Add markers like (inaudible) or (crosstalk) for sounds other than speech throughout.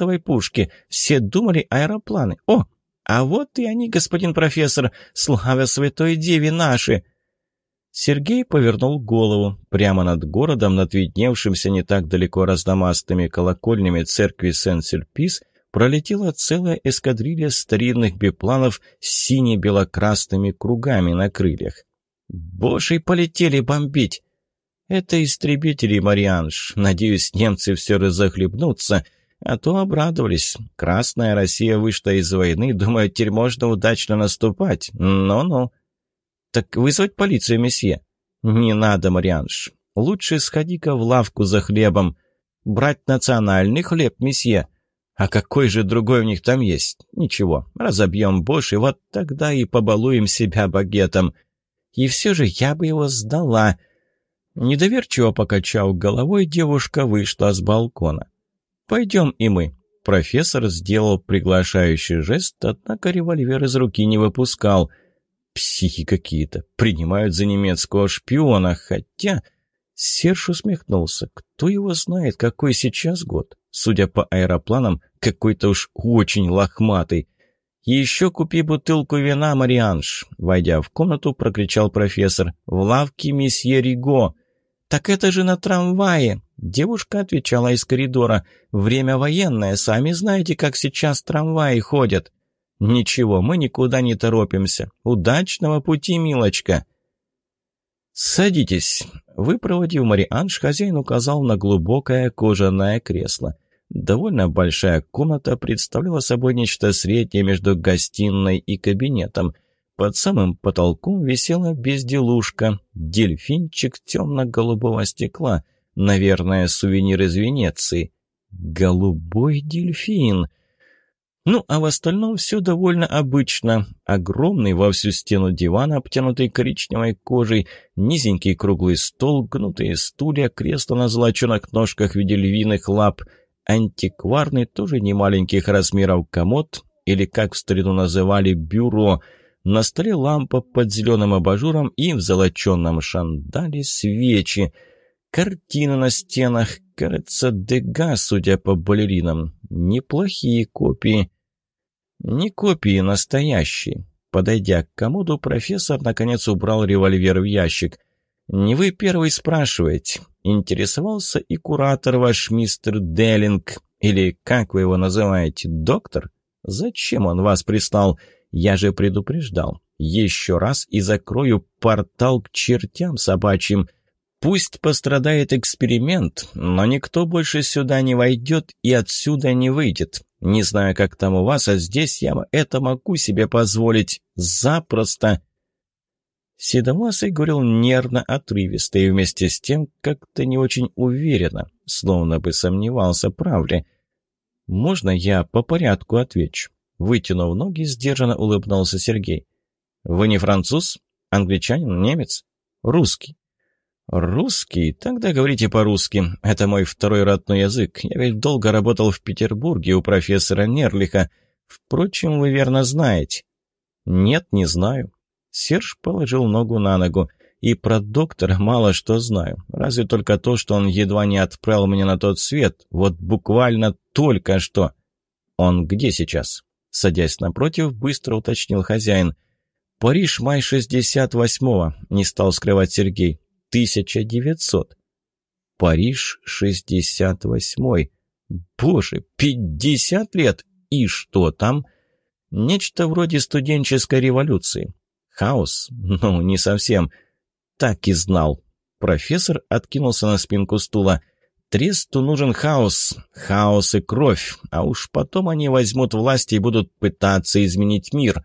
чертовой пушки. Все думали аэропланы. О, а вот и они, господин профессор, слава святой деве наши!» Сергей повернул голову. Прямо над городом, над видневшимся не так далеко разномастными колокольнями церкви Сен-Сюрпис, пролетела целая эскадрилья старинных бипланов с сине-белокрасными кругами на крыльях. «Бошей полетели бомбить!» «Это истребители, Марианш. Надеюсь, немцы все разохлебнутся, а то обрадовались. Красная Россия вышла из войны, думаю, теперь можно удачно наступать. Ну-ну». «Так вызвать полицию, месье?» «Не надо, Марианш. Лучше сходи-ка в лавку за хлебом. Брать национальный хлеб, месье». «А какой же другой у них там есть?» «Ничего, разобьем Бош, и вот тогда и побалуем себя багетом». «И все же я бы его сдала». Недоверчиво покачав головой, девушка вышла с балкона. «Пойдем и мы». Профессор сделал приглашающий жест, однако револьвер из руки не выпускал. Психи какие-то. Принимают за немецкого шпиона, хотя... Серж усмехнулся. Кто его знает, какой сейчас год? Судя по аэропланам, какой-то уж очень лохматый. «Еще купи бутылку вина, Марианш!» Войдя в комнату, прокричал профессор. «В лавке месье Риго!» «Так это же на трамвае!» Девушка отвечала из коридора. «Время военное, сами знаете, как сейчас трамваи ходят». «Ничего, мы никуда не торопимся. Удачного пути, милочка!» «Садитесь!» Выпроводив Марианж, хозяин указал на глубокое кожаное кресло. Довольно большая комната представляла собой нечто среднее между гостиной и кабинетом – под самым потолком висела безделушка, дельфинчик темно-голубого стекла, наверное, сувенир из Венеции. Голубой дельфин! Ну, а в остальном все довольно обычно. Огромный во всю стену диван, обтянутый коричневой кожей, низенький круглый стол, гнутые стулья, кресло на золоченых ножках в виде львиных лап, антикварный, тоже немаленьких размеров комод, или, как в старину называли, бюро — на столе лампа под зеленым абажуром и в золоченном шандале свечи. Картины на стенах, кажется, Дега, судя по балеринам. Неплохие копии. Не копии, настоящие. Подойдя к комоду, профессор наконец убрал револьвер в ящик. «Не вы первый спрашиваете. Интересовался и куратор ваш, мистер Деллинг, или как вы его называете, доктор? Зачем он вас прислал?» Я же предупреждал. Еще раз и закрою портал к чертям собачьим. Пусть пострадает эксперимент, но никто больше сюда не войдет и отсюда не выйдет. Не знаю, как там у вас, а здесь я это могу себе позволить. Запросто. Седовласый говорил нервно, отрывисто и вместе с тем как-то не очень уверенно, словно бы сомневался, правда. «Можно я по порядку отвечу?» Вытянув ноги, сдержанно улыбнулся Сергей. «Вы не француз? Англичанин? Немец? Русский?» «Русский? Тогда говорите по-русски. Это мой второй родной язык. Я ведь долго работал в Петербурге у профессора Нерлиха. Впрочем, вы верно знаете». «Нет, не знаю». Серж положил ногу на ногу. «И про доктора мало что знаю. Разве только то, что он едва не отправил меня на тот свет. Вот буквально только что». «Он где сейчас?» Садясь напротив, быстро уточнил хозяин. «Париж, май 68-го», — не стал скрывать Сергей. «1900». «Париж, 68-й». «Боже, 50 лет! И что там?» «Нечто вроде студенческой революции». «Хаос? Ну, не совсем». «Так и знал». Профессор откинулся на спинку стула. Тресту нужен хаос, хаос и кровь, а уж потом они возьмут власть и будут пытаться изменить мир.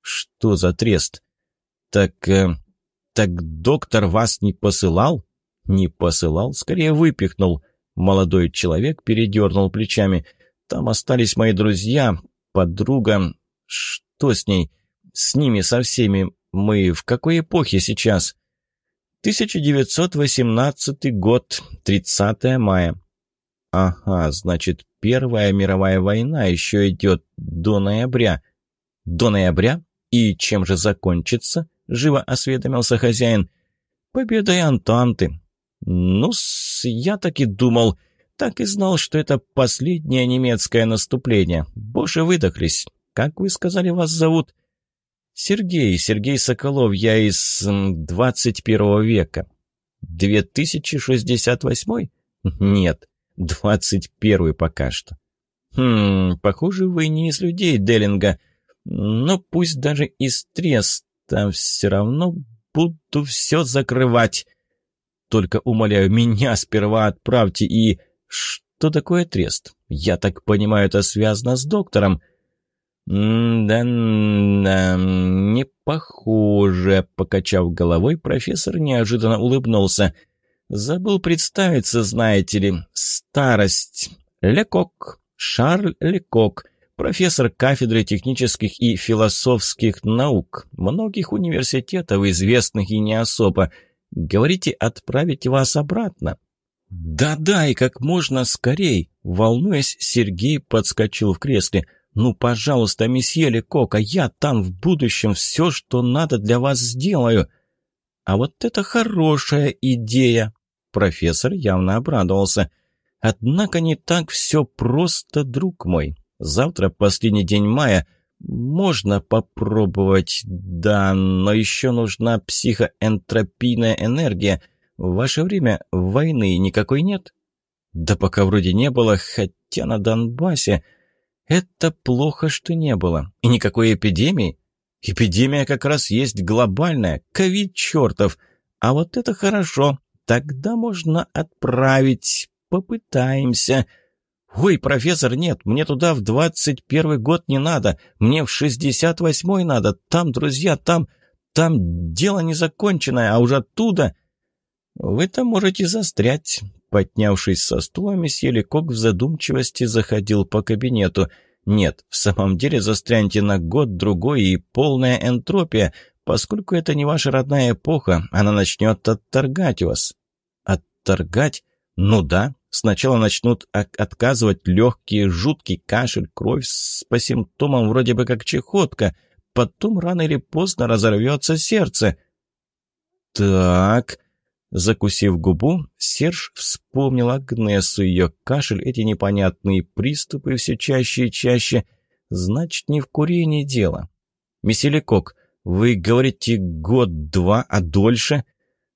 Что за трест? Так, э, так доктор вас не посылал? Не посылал, скорее выпихнул. Молодой человек передернул плечами. Там остались мои друзья, подруга. Что с ней? С ними, со всеми. Мы в какой эпохе сейчас? 1918 год, 30 мая. Ага, значит, Первая мировая война еще идет до ноября. До ноября? И чем же закончится? Живо осведомился хозяин. Победой Антанты. ну я так и думал. так и знал, что это последнее немецкое наступление. Боже, выдохлись. Как вы сказали, вас зовут?» «Сергей, Сергей Соколов, я из 21 века». «2068?» «Нет, 21 пока что». «Хм, похоже, вы не из людей Деллинга. Но пусть даже из Треста, все равно буду все закрывать. Только, умоляю, меня сперва отправьте и... Что такое Трест? Я так понимаю, это связано с доктором». «Да, да, не похоже», — покачав головой, профессор неожиданно улыбнулся. «Забыл представиться, знаете ли. Старость. Лекок. Шарль Лекок. Профессор кафедры технических и философских наук. Многих университетов, известных и не особо. Говорите, отправить вас обратно?» «Да-да, и как можно скорей!» Волнуясь, Сергей подскочил в кресле — «Ну, пожалуйста, месье Лекока, я там в будущем все, что надо для вас сделаю». «А вот это хорошая идея!» Профессор явно обрадовался. «Однако не так все просто, друг мой. Завтра последний день мая. Можно попробовать, да, но еще нужна психоэнтропийная энергия. В ваше время войны никакой нет?» «Да пока вроде не было, хотя на Донбассе...» Это плохо, что не было. И никакой эпидемии. Эпидемия как раз есть глобальная, ковид чертов. А вот это хорошо. Тогда можно отправить. Попытаемся. Ой, профессор, нет, мне туда в двадцать первый год не надо. Мне в шестьдесят восьмой надо. Там, друзья, там... Там дело незаконченное, а уже оттуда... Вы-то можете застрять. Поднявшись со стула, месье Лекок в задумчивости заходил по кабинету. «Нет, в самом деле застряньте на год-другой и полная энтропия, поскольку это не ваша родная эпоха, она начнет отторгать вас». «Отторгать? Ну да, Сначала начнут отказывать легкие, жуткий кашель, кровь с, по симптомам вроде бы как чехотка. Потом рано или поздно разорвется сердце. Так, Закусив губу, Серж вспомнил Агнесу, ее кашель, эти непонятные приступы все чаще и чаще. Значит, не в курении дело. Меселякок, вы говорите год-два, а дольше?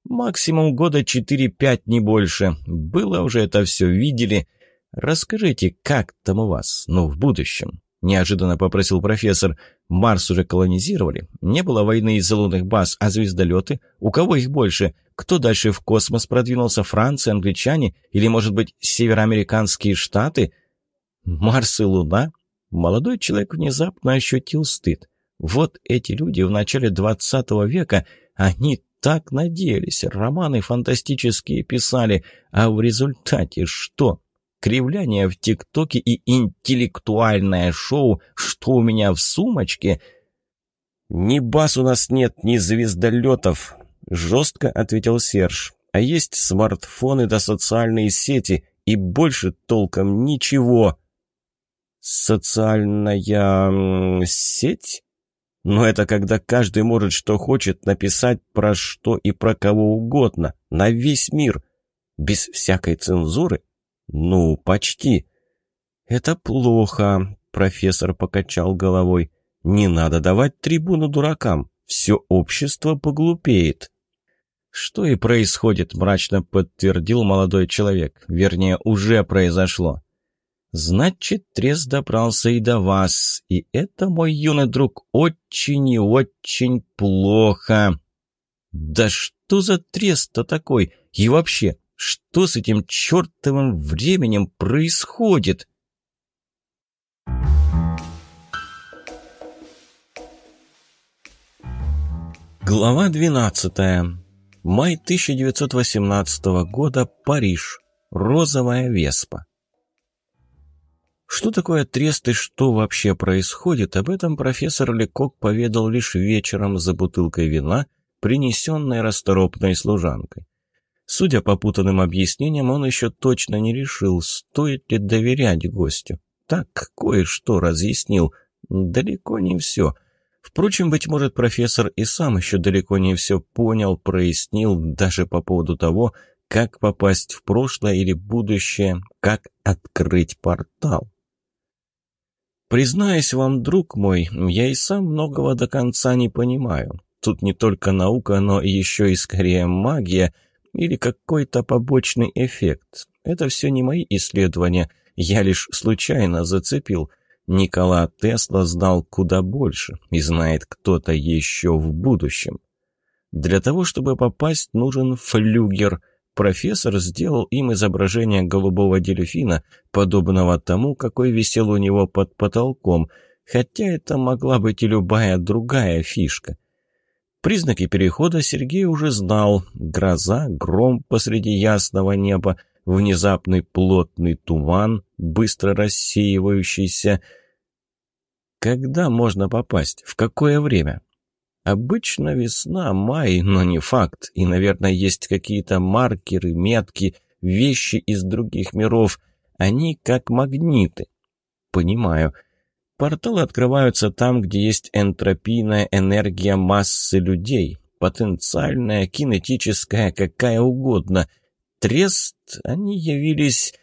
Максимум года четыре-пять, не больше. Было уже это все, видели. Расскажите, как там у вас, ну, в будущем? Неожиданно попросил профессор. Марс уже колонизировали. Не было войны из-за лунных баз, а звездолеты? У кого их больше? Кто дальше в космос продвинулся? Франция, англичане? Или, может быть, североамериканские штаты? Марс и Луна? Молодой человек внезапно ощутил стыд. Вот эти люди в начале двадцатого века, они так надеялись, романы фантастические писали, а в результате что? кривляние в ТикТоке и интеллектуальное шоу «Что у меня в сумочке?» «Ни баз у нас нет, ни звездолетов», — жестко ответил Серж. «А есть смартфоны да социальные сети, и больше толком ничего». «Социальная... сеть?» Но это когда каждый может что хочет написать про что и про кого угодно, на весь мир, без всякой цензуры «Ну, почти». «Это плохо», — профессор покачал головой. «Не надо давать трибуну дуракам. Все общество поглупеет». «Что и происходит», — мрачно подтвердил молодой человек. «Вернее, уже произошло». «Значит, трес добрался и до вас, и это, мой юный друг, очень и очень плохо». «Да что за трес-то такой? И вообще, что с этим чертовым временем происходит? Глава 12. Май 1918 года. Париж. Розовая Веспа. Что такое трест и что вообще происходит, об этом профессор Лекок поведал лишь вечером за бутылкой вина, принесенной расторопной служанкой. Судя по путанным объяснениям, он еще точно не решил, стоит ли доверять гостю. Так, кое-что разъяснил. Далеко не все. Впрочем, быть может, профессор и сам еще далеко не все понял, прояснил, даже по поводу того, как попасть в прошлое или будущее, как открыть портал. Признаюсь вам, друг мой, я и сам многого до конца не понимаю. Тут не только наука, но еще и скорее магия или какой-то побочный эффект. Это все не мои исследования, я лишь случайно зацепил. Никола Тесла знал куда больше и знает кто-то еще в будущем. Для того, чтобы попасть, нужен флюгер. Профессор сделал им изображение голубого дельфина, подобного тому, какой висел у него под потолком, хотя это могла быть и любая другая фишка. Признаки перехода Сергей уже знал. Гроза, гром посреди ясного неба, внезапный плотный туман, быстро рассеивающийся. Когда можно попасть? В какое время? Обычно весна, май, но не факт. И, наверное, есть какие-то маркеры, метки, вещи из других миров. Они как магниты. Понимаю. Порталы открываются там, где есть энтропийная энергия массы людей. Потенциальная, кинетическая, какая угодно. Трест, они явились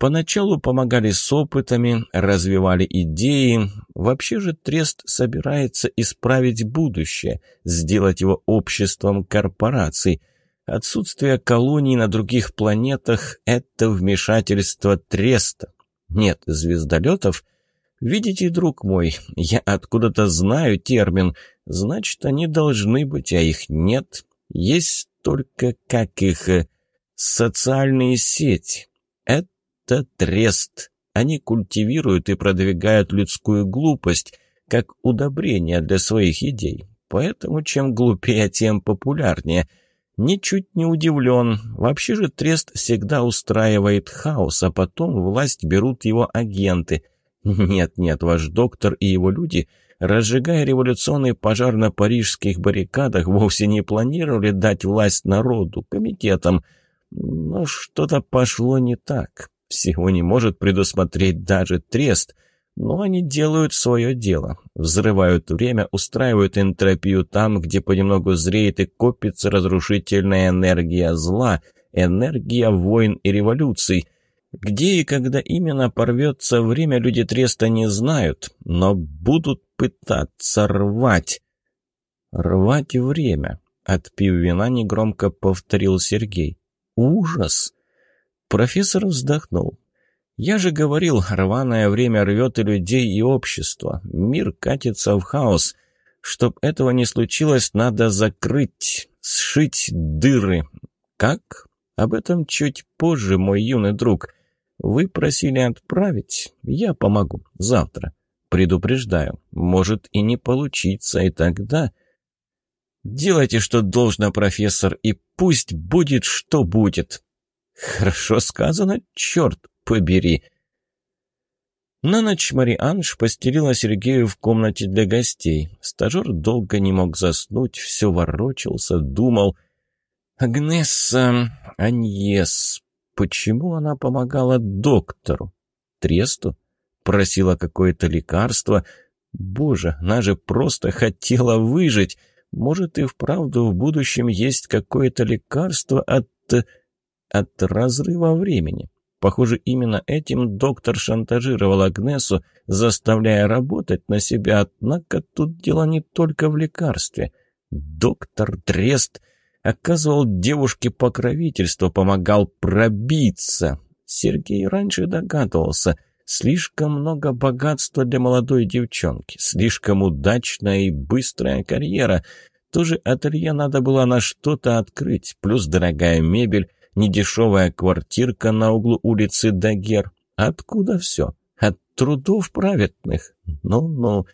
Поначалу помогали с опытами, развивали идеи. Вообще же Трест собирается исправить будущее, сделать его обществом корпораций. Отсутствие колоний на других планетах – это вмешательство Треста. Нет звездолетов? Видите, друг мой, я откуда-то знаю термин. Значит, они должны быть, а их нет. Есть только, как их, э, социальные сети. Это трест. Они культивируют и продвигают людскую глупость, как удобрение для своих идей. Поэтому чем глупее, тем популярнее. Ничуть не удивлен. Вообще же трест всегда устраивает хаос, а потом власть берут его агенты. Нет-нет, ваш доктор и его люди, разжигая революционный пожар на парижских баррикадах, вовсе не планировали дать власть народу, комитетам. Но что-то пошло не так. Всего не может предусмотреть даже трест, но они делают свое дело. Взрывают время, устраивают энтропию там, где понемногу зреет и копится разрушительная энергия зла, энергия войн и революций. Где и когда именно порвется время, люди треста не знают, но будут пытаться рвать. «Рвать время», — отпив вина, негромко повторил Сергей. «Ужас!» Профессор вздохнул. «Я же говорил, рваное время рвет и людей, и общество. Мир катится в хаос. Чтоб этого не случилось, надо закрыть, сшить дыры. Как? Об этом чуть позже, мой юный друг. Вы просили отправить? Я помогу. Завтра. Предупреждаю, может и не получиться, и тогда... Делайте, что должно, профессор, и пусть будет, что будет. Хорошо сказано, черт побери. На ночь Марианж постелила Сергею в комнате для гостей. Стажер долго не мог заснуть, все ворочался, думал. «Агнесса, Аньес, почему она помогала доктору? Тресту? Просила какое-то лекарство? Боже, она же просто хотела выжить. Может, и вправду в будущем есть какое-то лекарство от от разрыва времени. Похоже, именно этим доктор шантажировал Агнесу, заставляя работать на себя, однако тут дело не только в лекарстве. Доктор Трест оказывал девушке покровительство, помогал пробиться. Сергей раньше догадывался, слишком много богатства для молодой девчонки, слишком удачная и быстрая карьера. Тоже ателье надо было на что-то открыть, плюс дорогая мебель, недешевая квартирка на углу улицы Дагер. Откуда все? От трудов праведных. Ну-ну.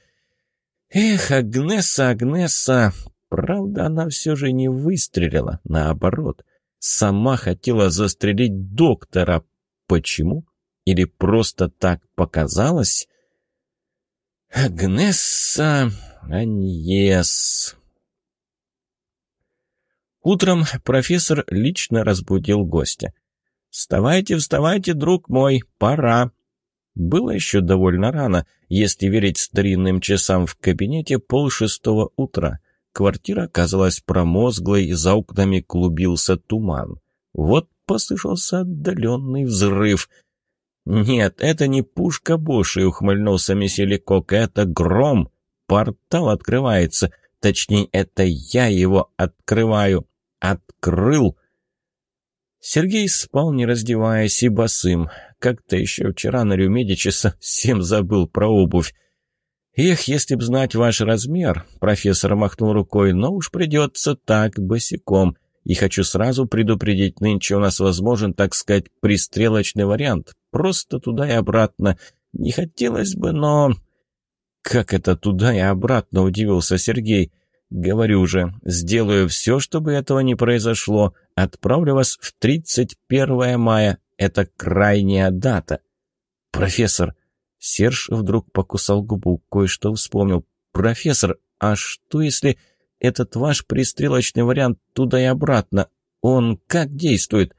Эх, Агнеса, Агнеса. Правда, она все же не выстрелила. Наоборот. Сама хотела застрелить доктора. Почему? Или просто так показалось? Агнеса Аньес. Утром профессор лично разбудил гостя. «Вставайте, вставайте, друг мой, пора!» Было еще довольно рано, если верить старинным часам в кабинете полшестого утра. Квартира казалась промозглой, за окнами клубился туман. Вот послышался отдаленный взрыв. «Нет, это не пушка Боши», — ухмыльнулся месье Лекок, — «это гром. Портал открывается. Точнее, это я его открываю. Открыл». Сергей спал, не раздеваясь, и босым. Как-то еще вчера на Рюмедиче совсем забыл про обувь. «Эх, если б знать ваш размер», — профессор махнул рукой, — «но уж придется так, босиком. И хочу сразу предупредить, нынче у нас возможен, так сказать, пристрелочный вариант. Просто туда и обратно. Не хотелось бы, но...» «Как это туда и обратно?» — удивился Сергей. «Говорю же, сделаю все, чтобы этого не произошло. Отправлю вас в 31 мая. Это крайняя дата». «Профессор...» Серж вдруг покусал губу, кое-что вспомнил. «Профессор, а что если этот ваш пристрелочный вариант туда и обратно? Он как действует?»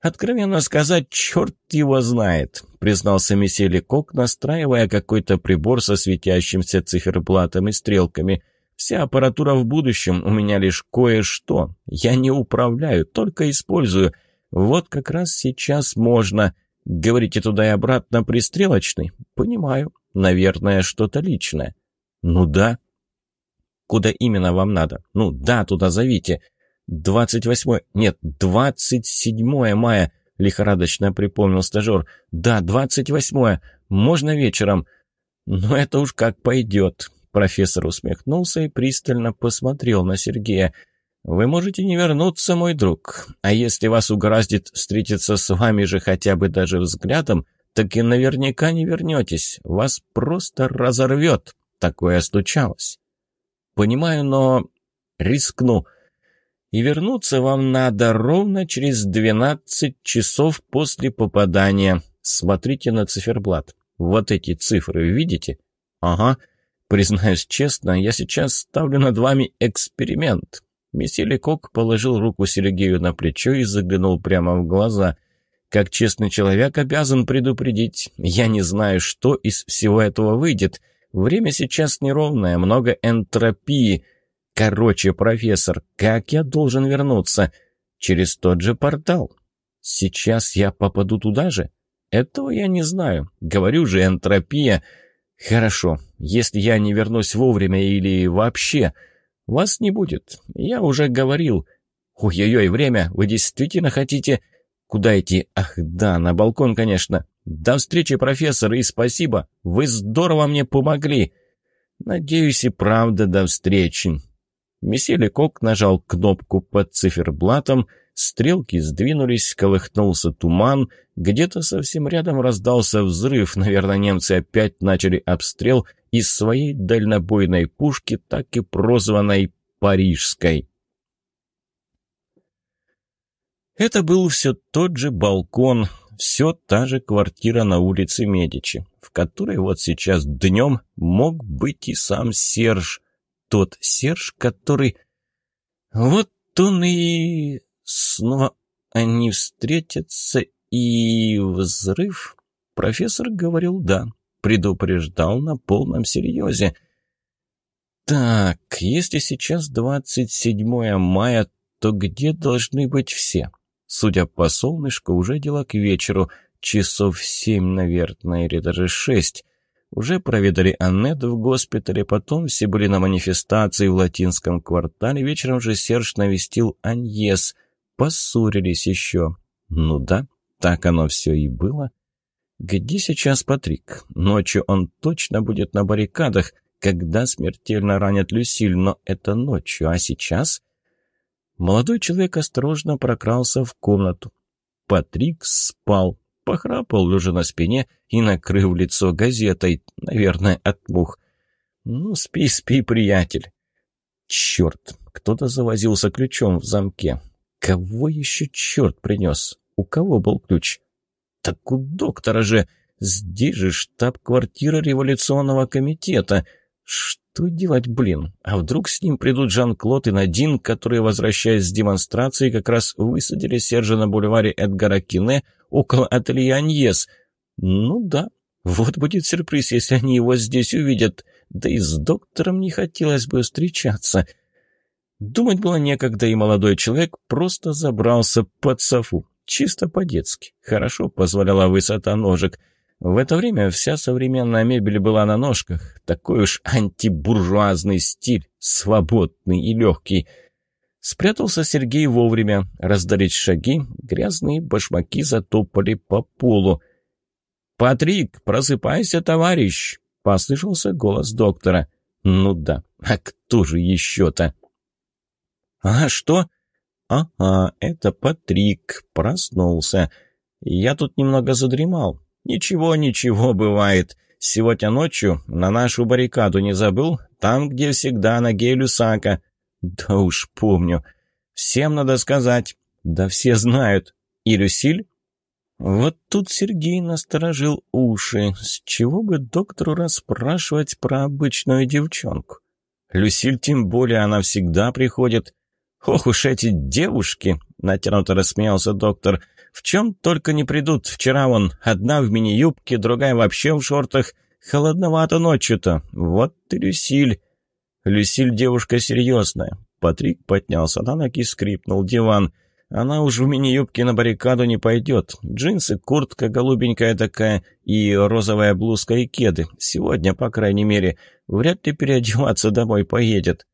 «Откровенно сказать, черт его знает», — признался месье Лекок, настраивая какой-то прибор со светящимся циферблатом и стрелками. «Вся аппаратура в будущем, у меня лишь кое-что. Я не управляю, только использую. Вот как раз сейчас можно. Говорите туда и обратно пристрелочный? Понимаю. Наверное, что-то личное. Ну да. Куда именно вам надо? Ну да, туда зовите. Двадцать восьмое... Нет, двадцать седьмое мая, лихорадочно припомнил стажер. Да, двадцать восьмое. Можно вечером? Ну это уж как пойдет. Профессор усмехнулся и пристально посмотрел на Сергея. «Вы можете не вернуться, мой друг. А если вас угораздит встретиться с вами же хотя бы даже взглядом, так и наверняка не вернетесь. Вас просто разорвет. Такое случалось». «Понимаю, но рискну. И вернуться вам надо ровно через 12 часов после попадания. Смотрите на циферблат. Вот эти цифры видите? Ага. Признаюсь честно, я сейчас ставлю над вами эксперимент. Месье Лекок положил руку Сергею на плечо и заглянул прямо в глаза. «Как честный человек обязан предупредить. Я не знаю, что из всего этого выйдет. Время сейчас неровное, много энтропии. Короче, профессор, как я должен вернуться? Через тот же портал. Сейчас я попаду туда же? Этого я не знаю. Говорю же, энтропия. Хорошо, если я не вернусь вовремя или вообще...» «Вас не будет. Я уже говорил. Ой-ой-ой, время. Вы действительно хотите...» «Куда идти? Ах, да, на балкон, конечно. До встречи, профессор, и спасибо. Вы здорово мне помогли. Надеюсь, и правда до встречи». Месье Лекок нажал кнопку под циферблатом, стрелки сдвинулись, колыхнулся туман, где-то совсем рядом раздался взрыв, наверное, немцы опять начали обстрел из своей дальнобойной пушки, так и прозванной «Парижской». Это был все тот же балкон, все та же квартира на улице Медичи, в которой вот сейчас днем мог быть и сам Серж, тот Серж, который... Вот он и... Снова они встретятся, и... Взрыв? Профессор говорил «да», предупреждал на полном серьезе. Так, если сейчас 27 мая, то где должны быть все? Судя по солнышку, уже дело к вечеру, часов семь, наверное, или даже шесть. Уже проведали Аннет в госпитале, потом все были на манифестации в латинском квартале, вечером же Серж навестил Аньес. Поссорились еще. Ну да, так оно все и было. Где сейчас Патрик? Ночью он точно будет на баррикадах, когда смертельно ранят Люсиль, но это ночью, а сейчас... Молодой человек осторожно прокрался в комнату. Патрик спал, похрапал, лежа на спине и накрыв лицо газетой, наверное, от мух. «Ну, спи, спи, приятель!» «Черт!» Кто-то завозился ключом в замке. «Кого еще черт принес? У кого был ключ?» «Так у доктора же! Здесь же штаб-квартира революционного комитета! Что делать, блин? А вдруг с ним придут Жан-Клод и Надин, которые, возвращаясь с демонстрации, как раз высадили Сержа на бульваре Эдгара Кине около ателье Аньес? Ну да, вот будет сюрприз, если они его здесь увидят. Да и с доктором не хотелось бы встречаться». Думать было некогда, и молодой человек просто забрался под софу. Чисто по-детски. Хорошо позволяла высота ножек. В это время вся современная мебель была на ножках. Такой уж антибуржуазный стиль, свободный и легкий. Спрятался Сергей вовремя. Раздались шаги, грязные башмаки затопали по полу. «Патрик, просыпайся, товарищ!» — послышался голос доктора. «Ну да, а кто же еще-то?» «А что?» «Ага, это Патрик, проснулся. Я тут немного задремал. Ничего, ничего, бывает. Сегодня ночью на нашу баррикаду не забыл? Там, где всегда на Гейлюсака». «Да уж помню. Всем надо сказать. Да все знают. И Люсиль?» Вот тут Сергей насторожил уши. С чего бы доктору расспрашивать про обычную девчонку? Люсиль, тем более, она всегда приходит. «Ох уж эти девушки!» — натянуто рассмеялся доктор. «В чем только не придут. Вчера вон одна в мини-юбке, другая вообще в шортах. Холодновато ночью-то. Вот ты, Люсиль!» Люсиль девушка серьезная. Патрик поднялся на ноги, скрипнул диван. Она уж в мини-юбке на баррикаду не пойдет. Джинсы, куртка голубенькая такая и розовая блузка и кеды. Сегодня, по крайней мере. Вряд ли переодеваться домой поедет.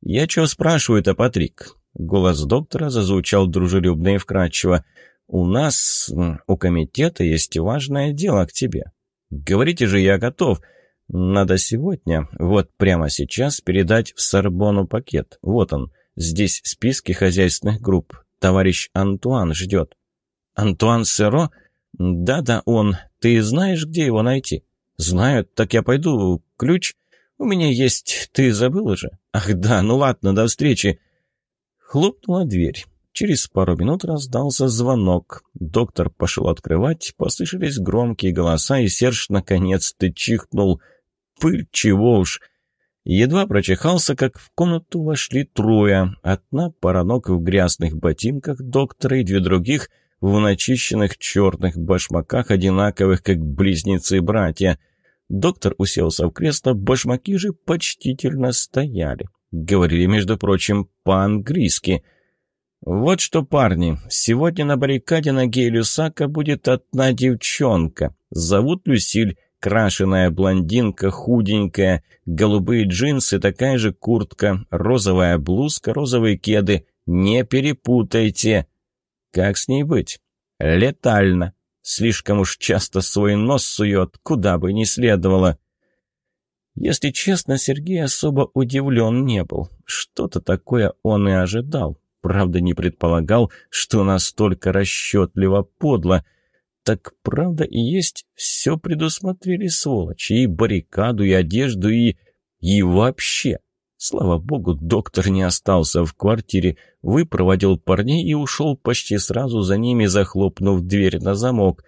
«Я чего спрашиваю-то, Патрик?» Голос доктора зазвучал дружелюбно и вкрадчиво. «У нас, у комитета, есть важное дело к тебе. Говорите же, я готов. Надо сегодня, вот прямо сейчас, передать в Сорбону пакет. Вот он, здесь списки хозяйственных групп. Товарищ Антуан ждет». «Антуан Серо?» «Да-да, он. Ты знаешь, где его найти?» «Знаю. Так я пойду. Ключ?» «У меня есть... Ты забыл уже?» «Ах да, ну ладно, до встречи!» Хлопнула дверь. Через пару минут раздался звонок. Доктор пошел открывать, послышались громкие голоса, и Серж наконец-то чихнул. Пыль, чего уж! Едва прочихался, как в комнату вошли трое. Одна пара ног в грязных ботинках доктора и две других в начищенных черных башмаках, одинаковых, как близнецы-братья. Доктор уселся в кресло, башмаки же почтительно стояли. Говорили, между прочим, по-английски. «Вот что, парни, сегодня на баррикаде на Гейлюсака будет одна девчонка. Зовут Люсиль, крашеная блондинка, худенькая, голубые джинсы, такая же куртка, розовая блузка, розовые кеды. Не перепутайте. Как с ней быть? Летально. Слишком уж часто свой нос сует, куда бы ни следовало. Если честно, Сергей особо удивлен не был. Что-то такое он и ожидал. Правда, не предполагал, что настолько расчетливо подло. Так правда и есть, все предусмотрели сволочи. И баррикаду, и одежду, и... и вообще. Слава богу, доктор не остался в квартире, выпроводил парней и ушел почти сразу за ними, захлопнув дверь на замок.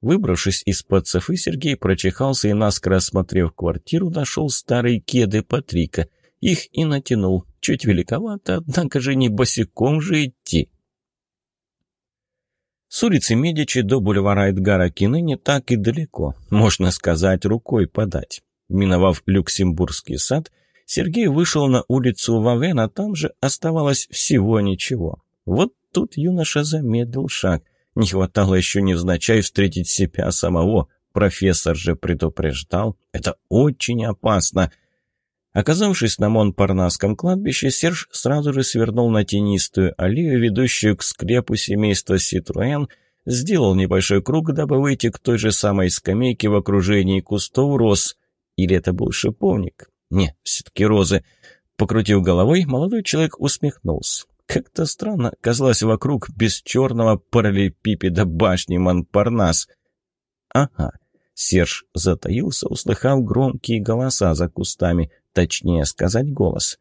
Выбравшись из-под софы, Сергей прочихался и, наскоро осмотрев квартиру, нашел старые кеды Патрика. Их и натянул. Чуть великовато, однако же не босиком же идти. С улицы Медичи до бульвара Эдгара Кины не так и далеко, можно сказать, рукой подать. Миновав Люксембургский сад, Сергей вышел на улицу Вавен, а там же оставалось всего ничего. Вот тут юноша замедлил шаг. Не хватало еще невзначай встретить себя самого. Профессор же предупреждал. Это очень опасно. Оказавшись на Монпарнасском кладбище, Серж сразу же свернул на тенистую аллею, ведущую к скрепу семейства Ситруэн, сделал небольшой круг, дабы выйти к той же самой скамейке в окружении кустов роз. Или это был шиповник? Не, все-таки розы. Покрутив головой, молодой человек усмехнулся. Как-то странно казалось вокруг без черного параллелепипеда башни Монпарнас. Ага, Серж затаился, услыхав громкие голоса за кустами, точнее сказать голос.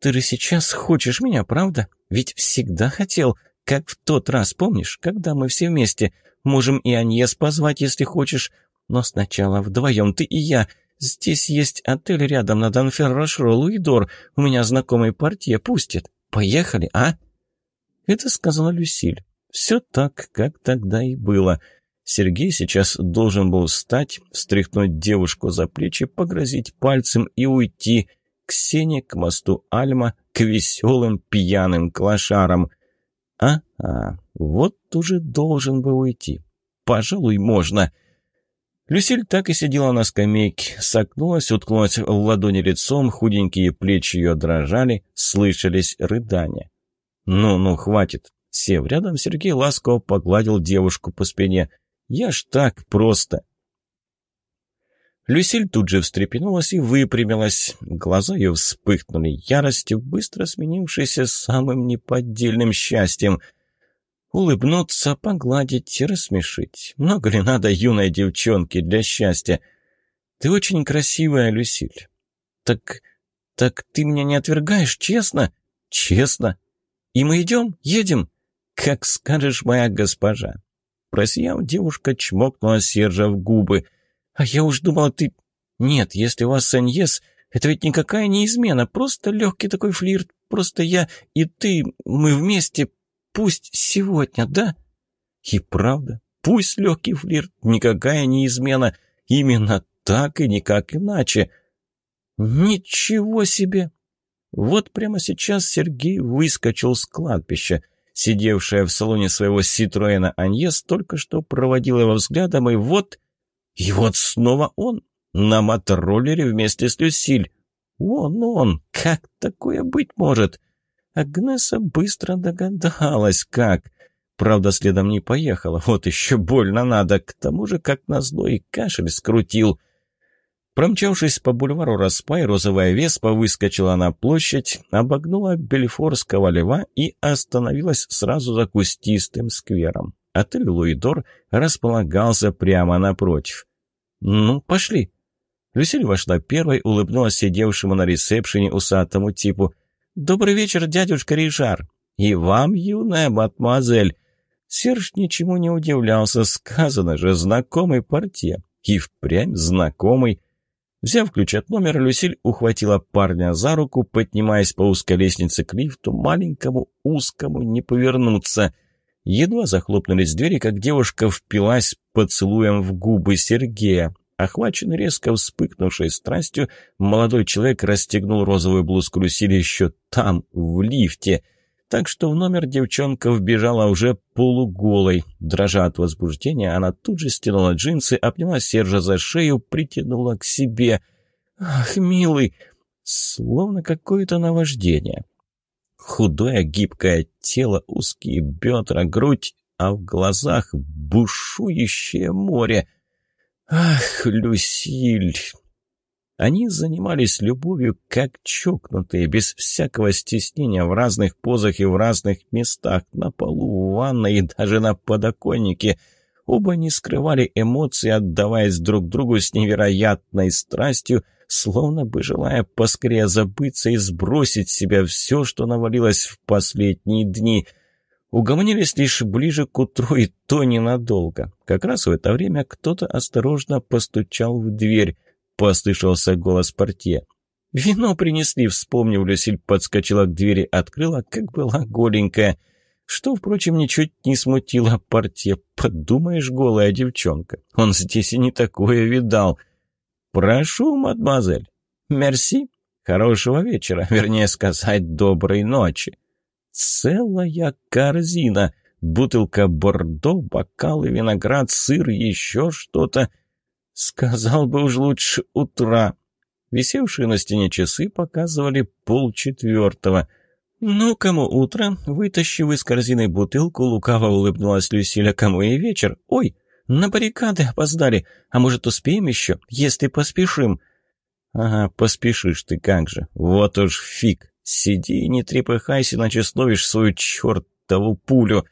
«Ты же сейчас хочешь меня, правда? Ведь всегда хотел, как в тот раз, помнишь, когда мы все вместе. Можем и Аньес позвать, если хочешь, но сначала вдвоем ты и я. Здесь есть отель рядом на Данфер-Рошро, Луидор. У меня знакомый партия пустит. Поехали, а?» Это сказала Люсиль. Все так, как тогда и было. Сергей сейчас должен был встать, встряхнуть девушку за плечи, погрозить пальцем и уйти к Ксении, к мосту Альма, к веселым пьяным клошарам. А-а, вот уже должен бы уйти. Пожалуй, можно. Люсиль так и сидела на скамейке, согнулась, уткнулась в ладони лицом, худенькие плечи ее дрожали, слышались рыдания. «Ну-ну, хватит!» Сев рядом, Сергей ласково погладил девушку по спине. «Я ж так просто!» Люсиль тут же встрепенулась и выпрямилась. Глаза ее вспыхнули яростью, быстро сменившейся самым неподдельным счастьем. Улыбнуться, погладить и рассмешить. Много ли надо юной девчонке для счастья? Ты очень красивая, Люсиль. Так... так ты меня не отвергаешь, честно? Честно. И мы идем? Едем? Как скажешь, моя госпожа. Просияв, девушка чмокнула Сержа в губы — «А я уж думала, ты...» «Нет, если у вас Саньес, это ведь никакая не измена, просто легкий такой флирт, просто я и ты, мы вместе, пусть сегодня, да?» «И правда, пусть легкий флирт, никакая не измена, именно так и никак иначе». «Ничего себе!» Вот прямо сейчас Сергей выскочил с кладбища. Сидевшая в салоне своего Ситроена Аньес только что проводила его взглядом, и вот и вот снова он на мотороллере вместе с Люсиль. Вон он, как такое быть может? Агнеса быстро догадалась, как. Правда, следом не поехала, вот еще больно надо. К тому же, как назло, и кашель скрутил. Промчавшись по бульвару Распай, розовая веспа выскочила на площадь, обогнула Бельфорского льва и остановилась сразу за кустистым сквером. Отель «Луидор» располагался прямо напротив. «Ну, пошли». Люсиль вошла первой, улыбнулась сидевшему на ресепшене усатому типу. «Добрый вечер, дядюшка Рижар». «И вам, юная мадемуазель». Серж ничему не удивлялся, сказано же, знакомый портье. И впрямь знакомый. Взяв ключ от номера, Люсиль ухватила парня за руку, поднимаясь по узкой лестнице к лифту, маленькому, узкому, не повернуться. Едва захлопнулись двери, как девушка впилась поцелуем в губы Сергея. Охваченный резко вспыхнувшей страстью, молодой человек расстегнул розовую блузку Люсили еще там, в лифте. Так что в номер девчонка вбежала уже полуголой. Дрожа от возбуждения, она тут же стянула джинсы, обняла Сержа за шею, притянула к себе. «Ах, милый!» Словно какое-то наваждение. Худое гибкое тело, узкие бедра, грудь, а в глазах бушующее море. Ах, Люсиль! Они занимались любовью как чокнутые, без всякого стеснения, в разных позах и в разных местах, на полу, в ванной и даже на подоконнике. Оба не скрывали эмоций, отдаваясь друг другу с невероятной страстью, словно бы желая поскорее забыться и сбросить с себя все, что навалилось в последние дни. Угомонились лишь ближе к утру, и то ненадолго. Как раз в это время кто-то осторожно постучал в дверь. Послышался голос портье. «Вино принесли», — вспомнив, Люсиль подскочила к двери, открыла, как была голенькая. Что, впрочем, ничуть не смутило портье. Подумаешь, голая девчонка. Он здесь и не такое видал. — «Прошу, мадемуазель». «Мерси. Хорошего вечера, вернее сказать, доброй ночи». Целая корзина. Бутылка бордо, бокалы, виноград, сыр, еще что-то. Сказал бы уж лучше утра. Висевшие на стене часы показывали полчетвертого. «Ну, кому утро?» Вытащив из корзины бутылку, лукаво улыбнулась Люсиля. «Кому и вечер? Ой, «На баррикады опоздали. А может, успеем еще, если поспешим?» «Ага, поспешишь ты как же. Вот уж фиг. Сиди и не трепыхайся, иначе словишь свою чертову пулю.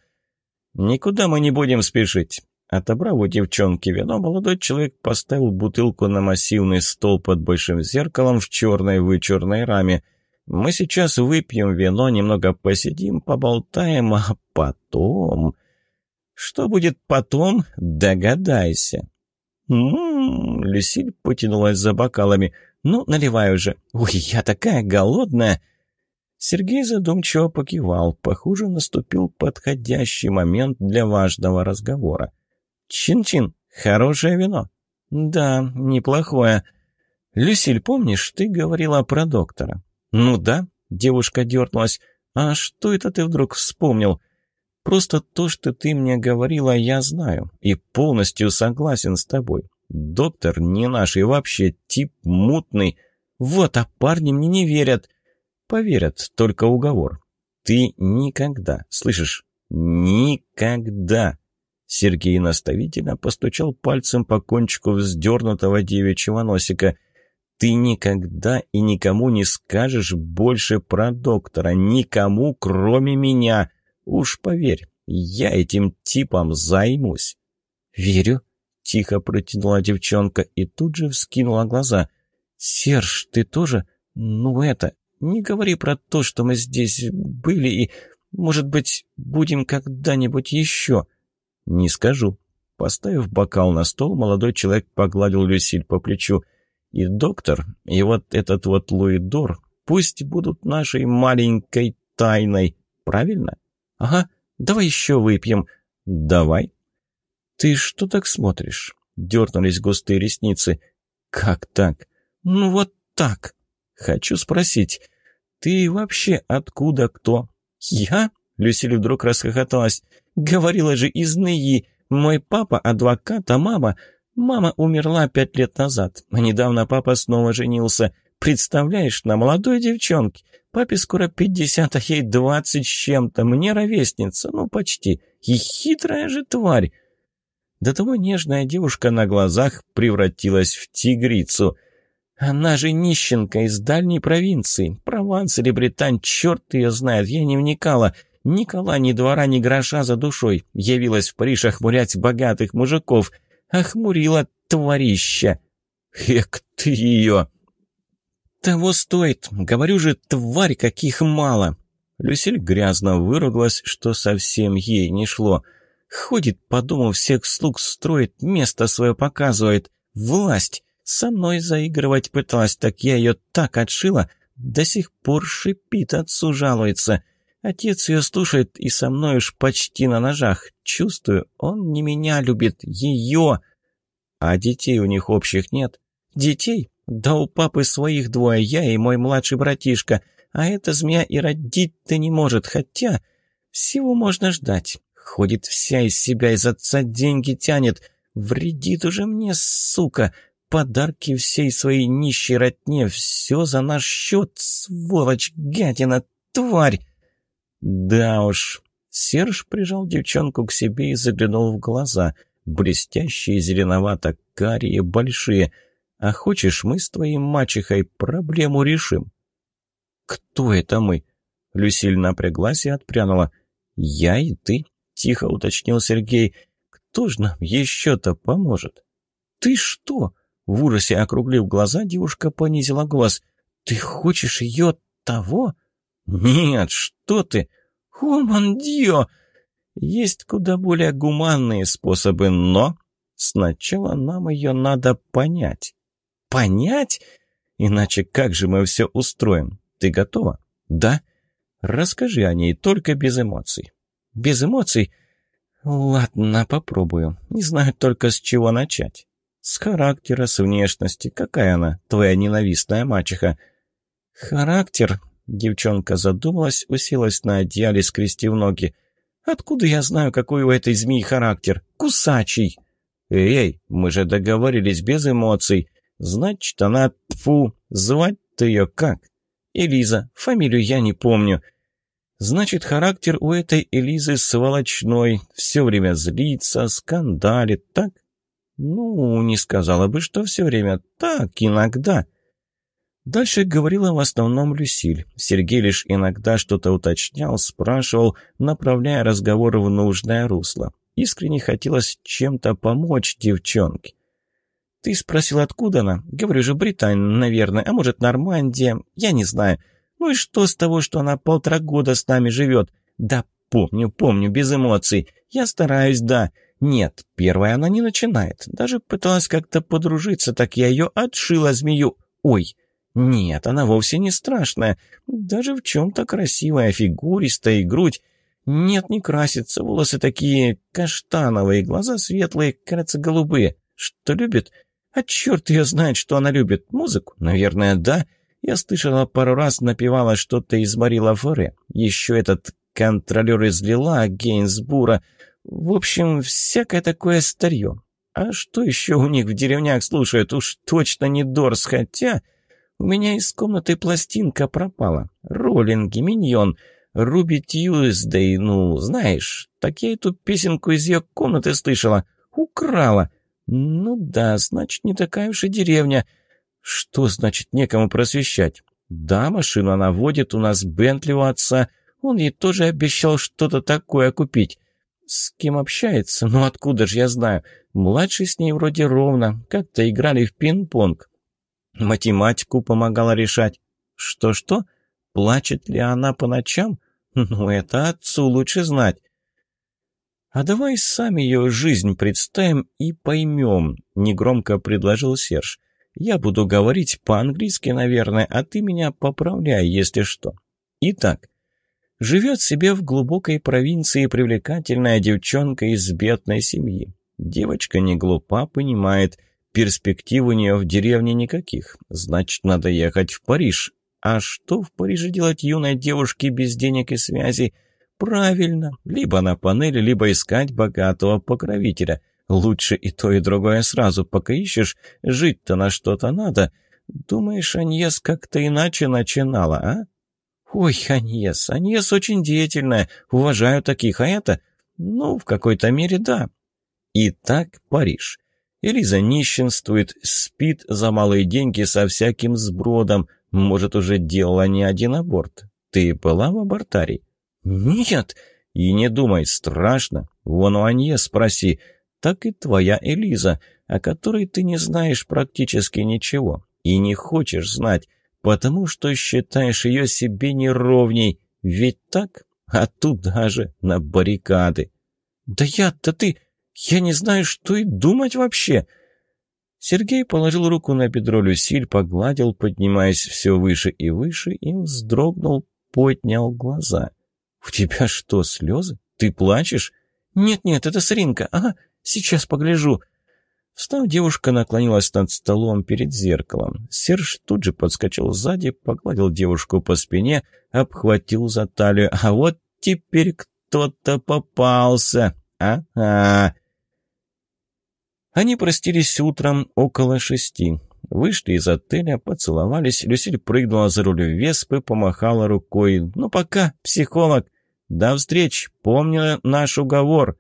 Никуда мы не будем спешить». Отобрав у девчонки вино, молодой человек поставил бутылку на массивный стол под большим зеркалом в черной вычурной раме. «Мы сейчас выпьем вино, немного посидим, поболтаем, а потом...» Что будет потом, догадайся. «М-м-м», Люсиль потянулась за бокалами. «Ну, наливай уже. Ой, я такая голодная!» Сергей задумчиво покивал. Похоже, наступил подходящий момент для важного разговора. «Чин-чин, хорошее вино?» «Да, неплохое». «Люсиль, помнишь, ты говорила про доктора?» «Ну да», — девушка дернулась. «А что это ты вдруг вспомнил?» «Просто то, что ты мне говорила, я знаю и полностью согласен с тобой. Доктор не наш и вообще тип мутный. Вот, а парни мне не верят». «Поверят, только уговор. Ты никогда, слышишь, никогда Сергей наставительно постучал пальцем по кончику вздернутого девичьего носика. «Ты никогда и никому не скажешь больше про доктора, никому, кроме меня. Уж поверь, я этим типом займусь». «Верю», — тихо протянула девчонка и тут же вскинула глаза. «Серж, ты тоже? Ну это, не говори про то, что мы здесь были и, может быть, будем когда-нибудь еще». «Не скажу». Поставив бокал на стол, молодой человек погладил Люсиль по плечу. «И доктор, и вот этот вот Луидор, пусть будут нашей маленькой тайной, правильно?» «Ага, давай еще выпьем». «Давай». «Ты что так смотришь?» Дернулись густые ресницы. «Как так?» «Ну вот так». «Хочу спросить, ты вообще откуда кто?» «Я?» Люсиль вдруг расхохоталась. «Говорила же из Ныи. Мой папа адвокат, а мама... Мама умерла пять лет назад, а недавно папа снова женился. Представляешь, на молодой девчонке. Папе скоро пятьдесят, а ей двадцать с чем-то. Мне ровесница, ну почти. И хитрая же тварь». До того нежная девушка на глазах превратилась в тигрицу. Она же нищенка из дальней провинции. Прованс или Британь, черт ее знает, я не вникала. Никола ни двора, ни гроша за душой. Явилась в Париж охмурять богатых мужиков. Охмурила тварища. Эк ты ее! Того стоит. Говорю же, тварь, каких мало. Люсиль грязно выругалась, что совсем ей не шло. Ходит по дому, всех слуг строит, место свое показывает. Власть. Со мной заигрывать пыталась, так я ее так отшила, до сих пор шипит, отцу жалуется. Отец ее слушает и со мной уж почти на ножах. Чувствую, он не меня любит, ее. А детей у них общих нет. Детей? Да у папы своих двое, я и мой младший братишка. А эта змея и родить-то не может, хотя всего можно ждать. Ходит вся из себя, из отца деньги тянет. Вредит уже мне, сука. Подарки всей своей нищей ротне. Все за наш счет, сволочь, гадина, тварь. «Да уж». Серж прижал девчонку к себе и заглянул в глаза. Блестящие, зеленовато-карие, большие. «А хочешь, мы с твоей мачехой проблему решим?» «Кто это мы?» Люсиль напряглась и отпрянула. «Я и ты», — тихо уточнил Сергей. «Кто ж нам еще-то поможет?» «Ты что?» В ужасе округлив глаза, девушка понизила голос. «Ты хочешь ее того?» «Нет, что ты! Хумандио! Есть куда более гуманные способы, но сначала нам ее надо понять». «Понять? Иначе как же мы все устроим? Ты готова?» «Да». «Расскажи о ней, только без эмоций». «Без эмоций?» «Ладно, попробую. Не знаю только, с чего начать». «С характера, с внешности. Какая она, твоя ненавистная мачеха?» «Характер?» Девчонка задумалась, уселась на одеяле, скрестив ноги. «Откуда я знаю, какой у этой змеи характер? Кусачий!» «Эй, мы же договорились без эмоций. Значит, она... Фу, звать-то ее как?» «Элиза. Фамилию я не помню». «Значит, характер у этой Элизы сволочной. Все время злится, скандалит, так?» «Ну, не сказала бы, что все время. Так, иногда». Дальше говорила в основном Люсиль. Сергей лишь иногда что-то уточнял, спрашивал, направляя разговор в нужное русло. Искренне хотелось чем-то помочь девчонке. «Ты спросил, откуда она? Говорю же, Британия, наверное, а может, Нормандия, я не знаю. Ну и что с того, что она полтора года с нами живет? Да помню, помню, без эмоций. Я стараюсь, да. Нет, первая она не начинает. Даже пыталась как-то подружиться, так я ее отшила, змею. Ой, нет, она вовсе не страшная. Даже в чем-то красивая, фигуристая грудь. Нет, не красится. Волосы такие каштановые, глаза светлые, кажется, голубые. Что любит? А черт ее знает, что она любит. Музыку? Наверное, да. Я слышала пару раз, напевала что-то из Марила Форе. Еще этот контролер из Лила, Гейнсбура. В общем, всякое такое старье. А что еще у них в деревнях слушают? Уж точно не Дорс, хотя... У меня из комнаты пластинка пропала. Роллинги, Миньон, Руби Тьюздей, ну, знаешь. Так я эту песенку из ее комнаты слышала. Украла. Ну да, значит, не такая уж и деревня. Что значит некому просвещать? Да, машину она водит, у нас Бентли у отца. Он ей тоже обещал что-то такое купить. С кем общается? Ну откуда же я знаю? Младший с ней вроде ровно. Как-то играли в пинг-понг. Математику помогала решать. Что-что? Плачет ли она по ночам? Ну, это отцу лучше знать. «А давай сами ее жизнь представим и поймем», — негромко предложил Серж. «Я буду говорить по-английски, наверное, а ты меня поправляй, если что. Итак, живет себе в глубокой провинции привлекательная девчонка из бедной семьи. Девочка не глупа, понимает — Перспектив у нее в деревне никаких. Значит, надо ехать в Париж. А что в Париже делать юной девушке без денег и связи? Правильно, либо на панели, либо искать богатого покровителя. Лучше и то, и другое сразу, пока ищешь, жить-то на что-то надо. Думаешь, Аньес как-то иначе начинала, а? Ой, Аньес, Аньес очень деятельная, уважаю таких, а это... Ну, в какой-то мере, да. Итак, Париж. Элиза нищенствует, спит за малые деньги со всяким сбродом. Может, уже делала не один аборт. Ты была в абортарии? Нет. И не думай, страшно. Вон у Анье спроси. Так и твоя Элиза, о которой ты не знаешь практически ничего. И не хочешь знать, потому что считаешь ее себе неровней. Ведь так? А туда же, на баррикады. Да я-то ты... Я не знаю, что и думать вообще!» Сергей положил руку на бедро Люсиль, погладил, поднимаясь все выше и выше, и вздрогнул, поднял глаза. «У тебя что, слезы? Ты плачешь?» «Нет-нет, это Сринка. Ага, сейчас погляжу». Встав, девушка наклонилась над столом перед зеркалом. Серж тут же подскочил сзади, погладил девушку по спине, обхватил за талию. «А вот теперь кто-то попался! Ага!» Они простились утром около шести. Вышли из отеля, поцеловались. Люсиль прыгнула за руль Веспы, помахала рукой. «Ну пока, психолог! До встречи! Помню наш уговор!»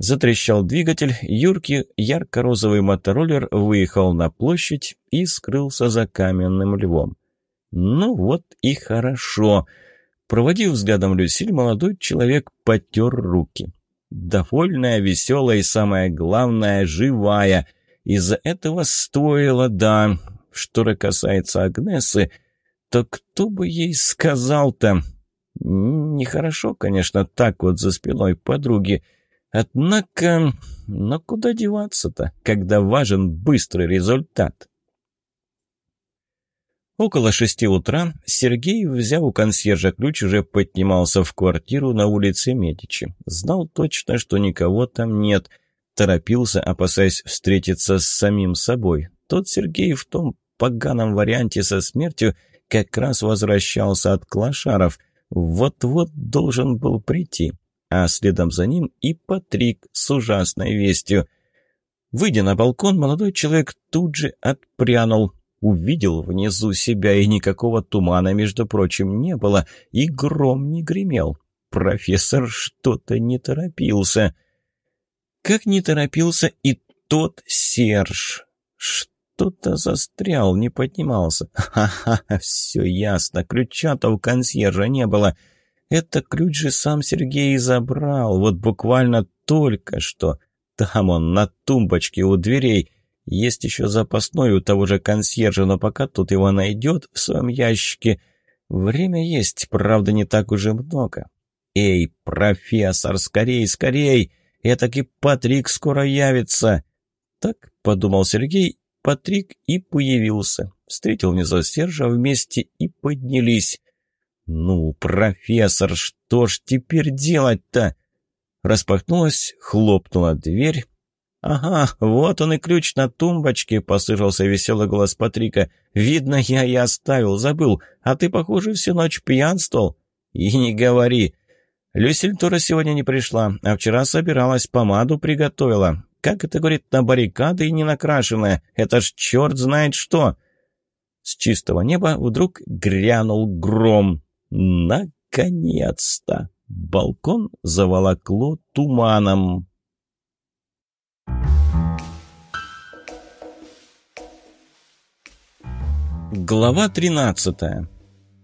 Затрещал двигатель, юркий ярко-розовый мотороллер выехал на площадь и скрылся за каменным львом. «Ну вот и хорошо!» Проводив взглядом Люсиль, молодой человек потер руки. Довольная, веселая и, самое главное, живая. Из-за этого стоило, да. Что касается Агнесы, то кто бы ей сказал-то? Нехорошо, конечно, так вот за спиной подруги. Однако, но куда деваться-то, когда важен быстрый результат? Около шести утра Сергей, взяв у консьержа ключ, уже поднимался в квартиру на улице Медичи. Знал точно, что никого там нет. Торопился, опасаясь встретиться с самим собой. Тот Сергей в том поганом варианте со смертью как раз возвращался от клашаров. Вот-вот должен был прийти. А следом за ним и Патрик с ужасной вестью. Выйдя на балкон, молодой человек тут же отпрянул – Увидел внизу себя, и никакого тумана, между прочим, не было, и гром не гремел. Профессор что-то не торопился. Как не торопился и тот Серж. Что-то застрял, не поднимался. Ха-ха, все ясно, ключа-то у консьержа не было. Это ключ же сам Сергей забрал, вот буквально только что. Там он, на тумбочке у дверей. Есть еще запасной у того же консьержа, но пока тут его найдет в своем ящике. Время есть, правда, не так уже много. «Эй, профессор, скорей, скорей! Этаки Патрик скоро явится!» Так подумал Сергей, Патрик и появился. Встретил внизу Сержа вместе и поднялись. «Ну, профессор, что ж теперь делать-то?» Распахнулась, хлопнула дверь, «Ага, вот он и ключ на тумбочке», — послышался веселый голос Патрика. «Видно, я и оставил, забыл. А ты, похоже, всю ночь пьянствовал». «И не говори». Люсиль тоже сегодня не пришла, а вчера собиралась, помаду приготовила. Как это, говорит, на баррикады и не накрашенная? Это ж черт знает что!» С чистого неба вдруг грянул гром. «Наконец-то!» Балкон заволокло туманом. Глава 13.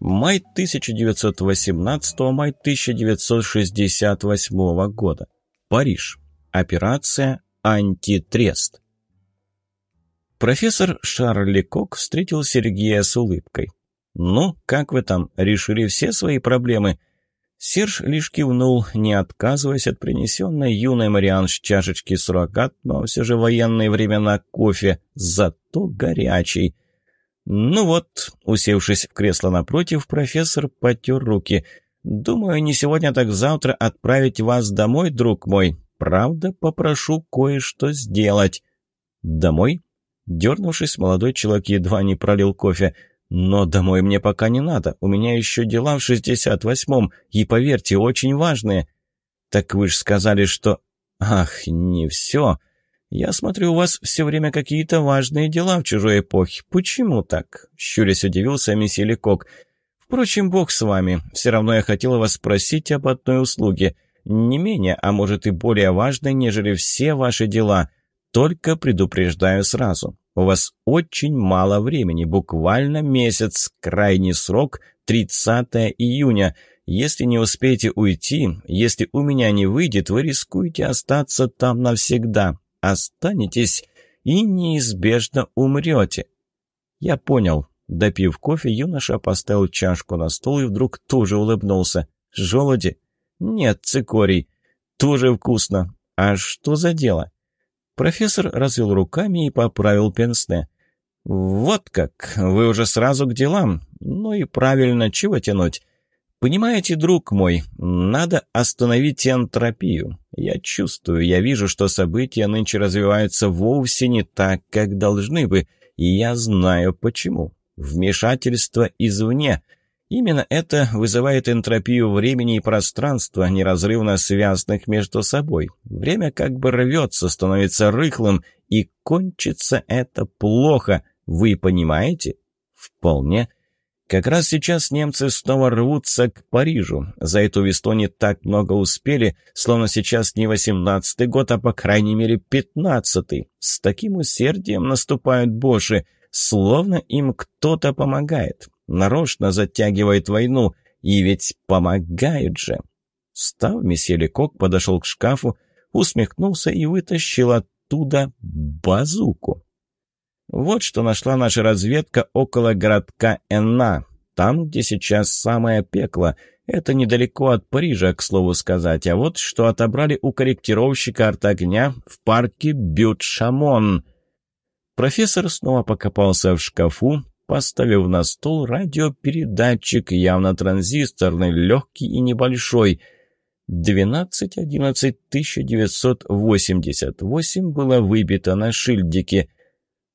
Май 1918, май 1968 года. Париж. Операция «Антитрест». Профессор Шарли Кок встретил Сергея с улыбкой. «Ну, как вы там, решили все свои проблемы?» Серж лишь кивнул, не отказываясь от принесенной юной Мариан чашечки суррогат, но все же военные времена кофе, зато горячий. Ну вот, усевшись в кресло напротив, профессор потер руки. «Думаю, не сегодня, так завтра отправить вас домой, друг мой. Правда, попрошу кое-что сделать». «Домой?» Дернувшись, молодой человек едва не пролил кофе. «Но домой мне пока не надо. У меня еще дела в шестьдесят восьмом, и, поверьте, очень важные». «Так вы же сказали, что...» «Ах, не все. Я смотрю, у вас все время какие-то важные дела в чужой эпохе. Почему так?» Щурясь удивился месье Лекок. «Впрочем, бог с вами. Все равно я хотела вас спросить об одной услуге. Не менее, а может и более важной, нежели все ваши дела. Только предупреждаю сразу. У вас очень мало времени, буквально месяц, крайний срок 30 июня. Если не успеете уйти, если у меня не выйдет, вы рискуете остаться там навсегда. Останетесь и неизбежно умрете. Я понял. Допив кофе, юноша поставил чашку на стол и вдруг тоже улыбнулся. «Желуди?» «Нет, цикорий. Тоже вкусно. А что за дело?» Профессор развел руками и поправил пенсне. «Вот как! Вы уже сразу к делам. Ну и правильно, чего тянуть? Понимаете, друг мой, надо остановить энтропию. Я чувствую, я вижу, что события нынче развиваются вовсе не так, как должны бы, и я знаю почему. Вмешательство извне — Именно это вызывает энтропию времени и пространства, неразрывно связанных между собой. Время как бы рвется, становится рыхлым, и кончится это плохо. Вы понимаете? Вполне. Как раз сейчас немцы снова рвутся к Парижу. За эту весну не так много успели, словно сейчас не восемнадцатый год, а по крайней мере пятнадцатый. С таким усердием наступают боши, словно им кто-то помогает нарочно затягивает войну, и ведь помогают же. Встав, месье Лекок подошел к шкафу, усмехнулся и вытащил оттуда базуку. Вот что нашла наша разведка около городка Энна, там, где сейчас самое пекло. Это недалеко от Парижа, к слову сказать. А вот что отобрали у корректировщика арт огня в парке Бют-Шамон. Профессор снова покопался в шкафу, поставив на стол радиопередатчик, явно транзисторный, легкий и небольшой. 12.11.1988 было выбито на шильдике.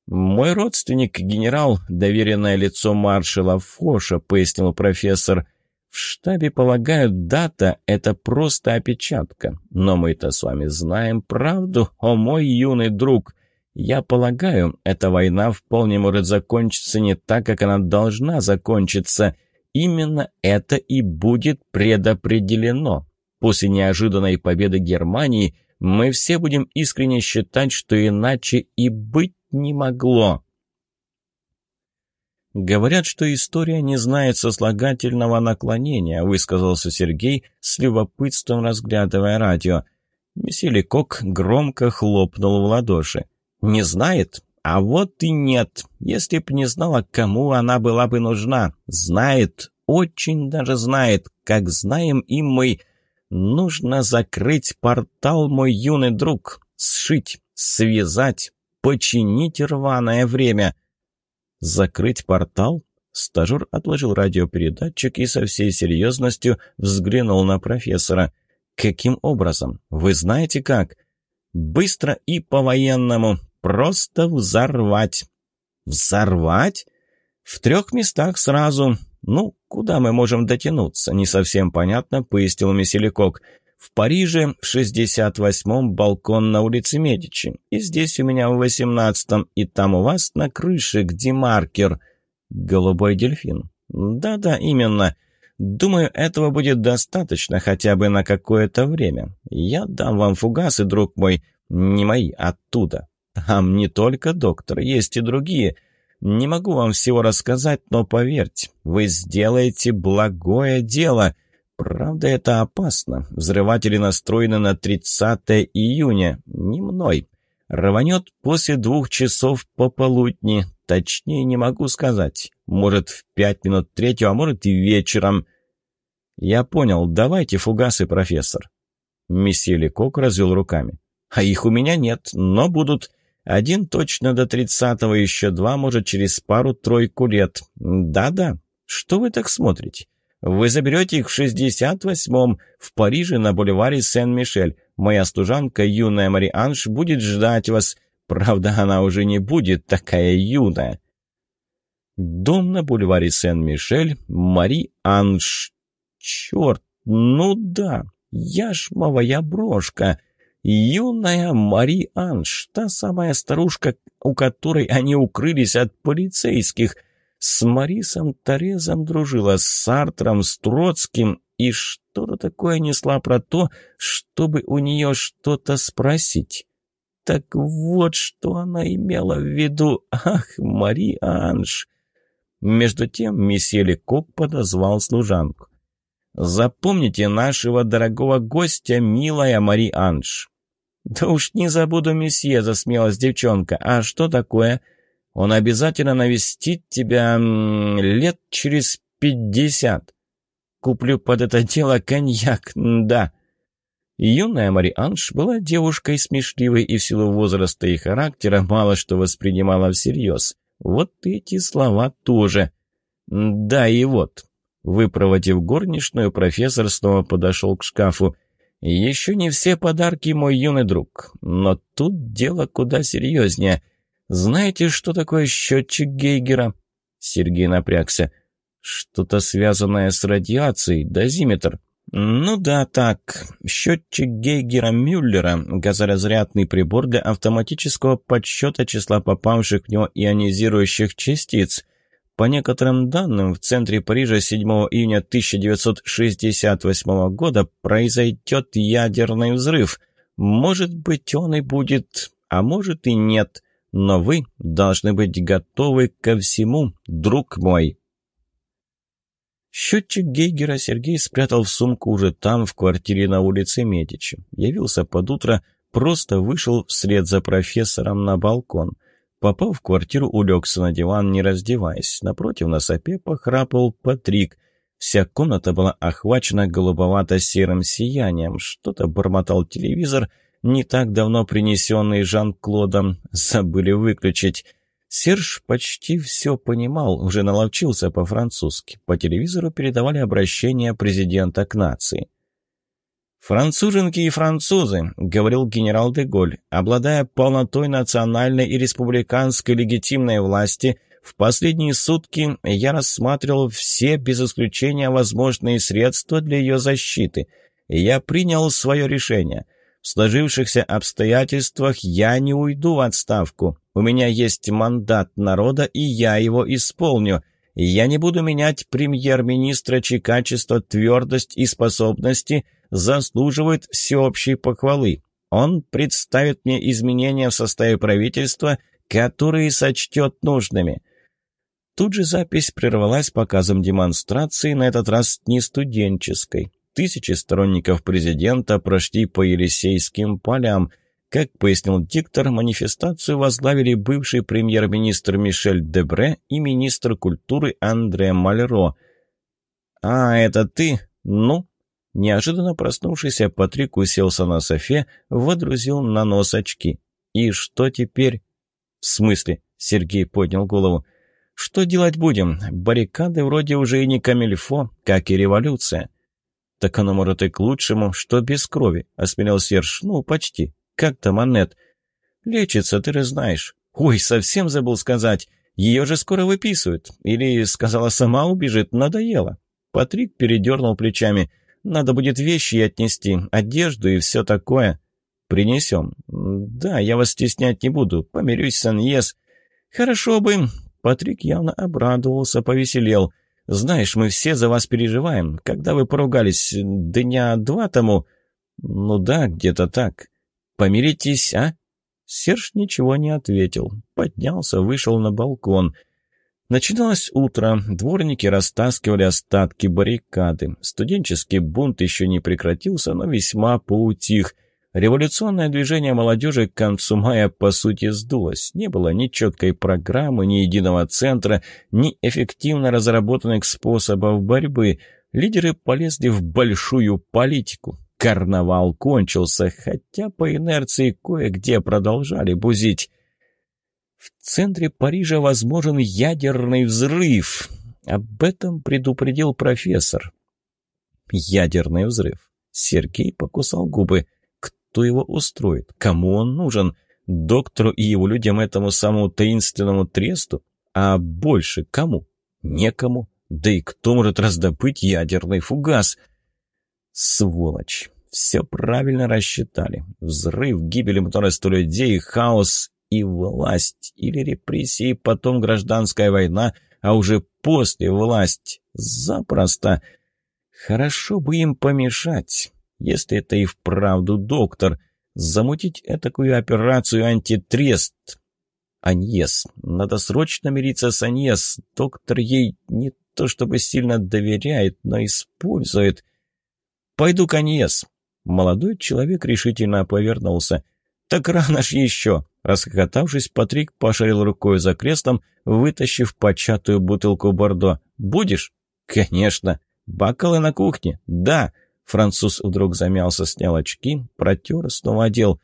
«Мой родственник, генерал, доверенное лицо маршала Фоша», — пояснил профессор. «В штабе полагают, дата — это просто опечатка. Но мы-то с вами знаем правду, о мой юный друг». Я полагаю, эта война вполне может закончиться не так, как она должна закончиться. Именно это и будет предопределено. После неожиданной победы Германии мы все будем искренне считать, что иначе и быть не могло. «Говорят, что история не знает сослагательного наклонения», высказался Сергей с любопытством, разглядывая радио. Месье Лекок громко хлопнул в ладоши. «Не знает? А вот и нет. Если б не знала, кому она была бы нужна. Знает, очень даже знает, как знаем и мы. Нужно закрыть портал, мой юный друг. Сшить, связать, починить рваное время». «Закрыть портал?» Стажер отложил радиопередатчик и со всей серьезностью взглянул на профессора. «Каким образом? Вы знаете как?» Быстро и по-военному. Просто взорвать. Взорвать? В трех местах сразу. Ну, куда мы можем дотянуться? Не совсем понятно, пояснил Меселикок. В Париже в 68-м балкон на улице Медичи. И здесь у меня в 18-м. И там у вас на крыше, где маркер. Голубой дельфин. Да-да, именно. Думаю, этого будет достаточно хотя бы на какое-то время. Я дам вам фугасы, друг мой. Не мои, оттуда. Там не только доктор, есть и другие. Не могу вам всего рассказать, но поверьте, вы сделаете благое дело. Правда, это опасно. Взрыватели настроены на 30 июня. Не мной. Рванет после двух часов пополудни. Точнее не могу сказать. Может, в пять минут третьего, а может и вечером. Я понял. Давайте фугасы, профессор. Месье Лекок развел руками. А их у меня нет, но будут. Один точно до тридцатого, еще два, может, через пару-тройку лет. Да-да. Что вы так смотрите? Вы заберете их в 68-м в Париже на бульваре Сен-Мишель. Моя стужанка, юная Мари Анж, будет ждать вас. Правда, она уже не будет такая юная. Дом на бульваре Сен-Мишель, Мари Анж. Черт, ну да, яшмовая брошка. Юная Мари Анж, та самая старушка, у которой они укрылись от полицейских – с Марисом Торезом дружила, с Сартром, с Троцким, и что-то такое несла про то, чтобы у нее что-то спросить. Так вот, что она имела в виду. Ах, Мари Анж! Между тем месье Лекок подозвал служанку. «Запомните нашего дорогого гостя, милая Мари Анж». (laughs) «Да уж не забуду, месье», — засмеялась девчонка. «А что такое?» Он обязательно навестит тебя лет через пятьдесят. Куплю под это дело коньяк, да». Юная Марианж была девушкой смешливой и в силу возраста и характера мало что воспринимала всерьез. Вот эти слова тоже. Да и вот. Выпроводив горничную, профессор снова подошел к шкафу. «Еще не все подарки, мой юный друг, но тут дело куда серьезнее. «Знаете, что такое счетчик Гейгера?» Сергей напрягся. «Что-то связанное с радиацией, дозиметр». «Ну да, так. Счетчик Гейгера-Мюллера, газоразрядный прибор для автоматического подсчета числа попавших в него ионизирующих частиц. По некоторым данным, в центре Парижа 7 июня 1968 года произойдет ядерный взрыв. Может быть, он и будет, а может и нет». Но вы должны быть готовы ко всему, друг мой. Счетчик Гейгера Сергей спрятал в сумку уже там, в квартире на улице Медичи. Явился под утро, просто вышел вслед за профессором на балкон. Попав в квартиру, улегся на диван, не раздеваясь. Напротив на сопе похрапал Патрик. Вся комната была охвачена голубовато-серым сиянием. Что-то бормотал телевизор — не так давно принесенный Жан-Клодом, забыли выключить. Серж почти все понимал, уже наловчился по-французски. По телевизору передавали обращение президента к нации. «Француженки и французы», — говорил генерал де Голь, обладая полнотой национальной и республиканской легитимной власти, в последние сутки я рассматривал все, без исключения, возможные средства для ее защиты. Я принял свое решение. В сложившихся обстоятельствах я не уйду в отставку. У меня есть мандат народа, и я его исполню. Я не буду менять премьер-министра, чьи качества, твердость и способности заслуживают всеобщей похвалы. Он представит мне изменения в составе правительства, которые сочтет нужными». Тут же запись прервалась показом демонстрации, на этот раз не студенческой. Тысячи сторонников президента прошли по Елисейским полям. Как пояснил диктор, манифестацию возглавили бывший премьер-министр Мишель Дебре и министр культуры Андре Мальро. «А, это ты? Ну?» Неожиданно проснувшийся Патрик уселся на софе, водрузил на нос очки. «И что теперь?» «В смысле?» — Сергей поднял голову. «Что делать будем? Баррикады вроде уже и не камильфо, как и революция». «Так оно, может, и к лучшему, что без крови», — осмелел Серж. «Ну, почти. Как там Аннет?» «Лечится, ты же знаешь». «Ой, совсем забыл сказать. Ее же скоро выписывают. Или, сказала, сама убежит, надоело». Патрик передернул плечами. «Надо будет вещи отнести, одежду и все такое». «Принесем». «Да, я вас стеснять не буду. Помирюсь с Аньес». «Хорошо бы». Патрик явно обрадовался, повеселел. «Знаешь, мы все за вас переживаем. Когда вы поругались дня два тому...» «Ну да, где-то так. Помиритесь, а?» Серж ничего не ответил. Поднялся, вышел на балкон. Начиналось утро. Дворники растаскивали остатки баррикады. Студенческий бунт еще не прекратился, но весьма поутих. Революционное движение молодежи к концу мая, по сути, сдулось. Не было ни четкой программы, ни единого центра, ни эффективно разработанных способов борьбы. Лидеры полезли в большую политику. Карнавал кончился, хотя по инерции кое-где продолжали бузить. В центре Парижа возможен ядерный взрыв. Об этом предупредил профессор. Ядерный взрыв. Сергей покусал губы. Кто его устроит? Кому он нужен? Доктору и его людям этому самому таинственному тресту? А больше кому? Некому. Да и кто может раздобыть ядерный фугас? Сволочь. Все правильно рассчитали. Взрыв, гибель множества людей, хаос и власть. Или репрессии, потом гражданская война, а уже после власть. Запросто. Хорошо бы им помешать если это и вправду доктор. Замутить этакую операцию антитрест. Аньес. Надо срочно мириться с Аньес. Доктор ей не то чтобы сильно доверяет, но использует. «Пойду к Аньес». Молодой человек решительно повернулся. «Так рано ж еще!» Расхохотавшись, Патрик пошарил рукой за крестом, вытащив початую бутылку бордо. «Будешь?» «Конечно!» «Бокалы на кухне?» «Да!» Француз вдруг замялся, снял очки, протер, снова одел.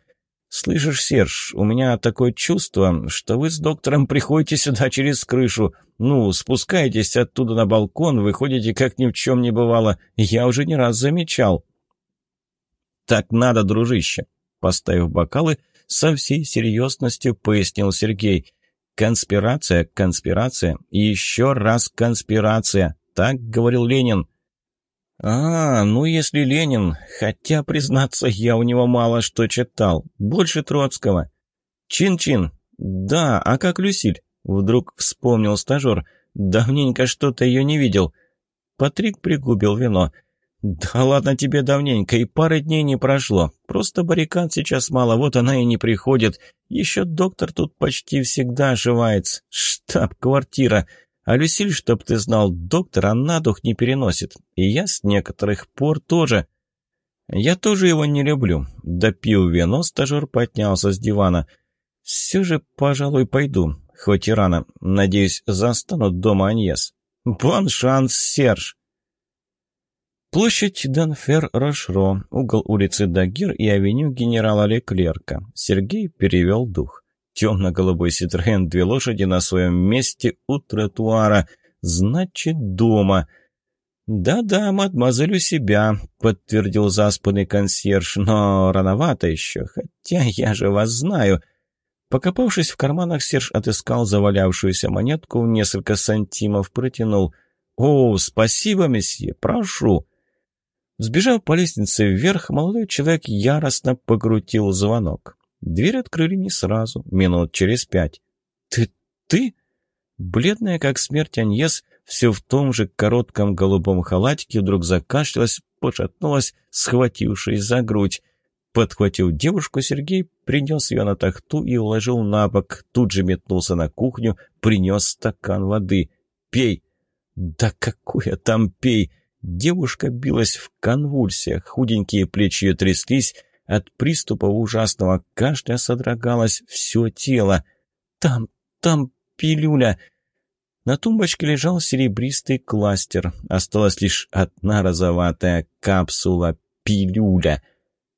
«Слышишь, Серж, у меня такое чувство, что вы с доктором приходите сюда через крышу. Ну, спускаетесь оттуда на балкон, выходите, как ни в чем не бывало. Я уже не раз замечал». «Так надо, дружище», — поставив бокалы, со всей серьезностью пояснил Сергей. «Конспирация, конспирация еще раз конспирация», — так говорил Ленин. «А, ну если Ленин, хотя, признаться, я у него мало что читал, больше Троцкого». «Чин-чин, да, а как Люсиль?» Вдруг вспомнил стажер. «Давненько что-то ее не видел». Патрик пригубил вино. «Да ладно тебе давненько, и пары дней не прошло. Просто баррикад сейчас мало, вот она и не приходит. Еще доктор тут почти всегда ошивается. Штаб-квартира. А Люсиль, чтоб ты знал, доктора на дух не переносит. И я с некоторых пор тоже. Я тоже его не люблю. Допил вино, стажер поднялся с дивана. Все же, пожалуй, пойду. Хоть и рано. Надеюсь, застанут дома Аньес. Бон шанс, Серж. Площадь Денфер-Рошро, угол улицы Дагир и авеню генерала Леклерка. Сергей перевел дух. Темно-голубой Ситроен, две лошади на своем месте у тротуара. Значит, дома. «Да-да, мадемуазель у себя», — подтвердил заспанный консьерж, «но рановато еще, хотя я же вас знаю». Покопавшись в карманах, Серж отыскал завалявшуюся монетку в несколько сантимов, протянул. «О, спасибо, месье, прошу». Сбежав по лестнице вверх, молодой человек яростно покрутил звонок. Дверь открыли не сразу, минут через пять. «Ты... ты?» Бледная, как смерть Аньес, все в том же коротком голубом халатике, вдруг закашлялась, пошатнулась, схватившись за грудь. Подхватив девушку, Сергей принес ее на тахту и уложил на бок, тут же метнулся на кухню, принес стакан воды. «Пей!» «Да какое там пей!» Девушка билась в конвульсиях, худенькие плечи ее тряслись, от приступа ужасного кашля содрогалось все тело. «Там, там пилюля!» На тумбочке лежал серебристый кластер. Осталась лишь одна розоватая капсула пилюля.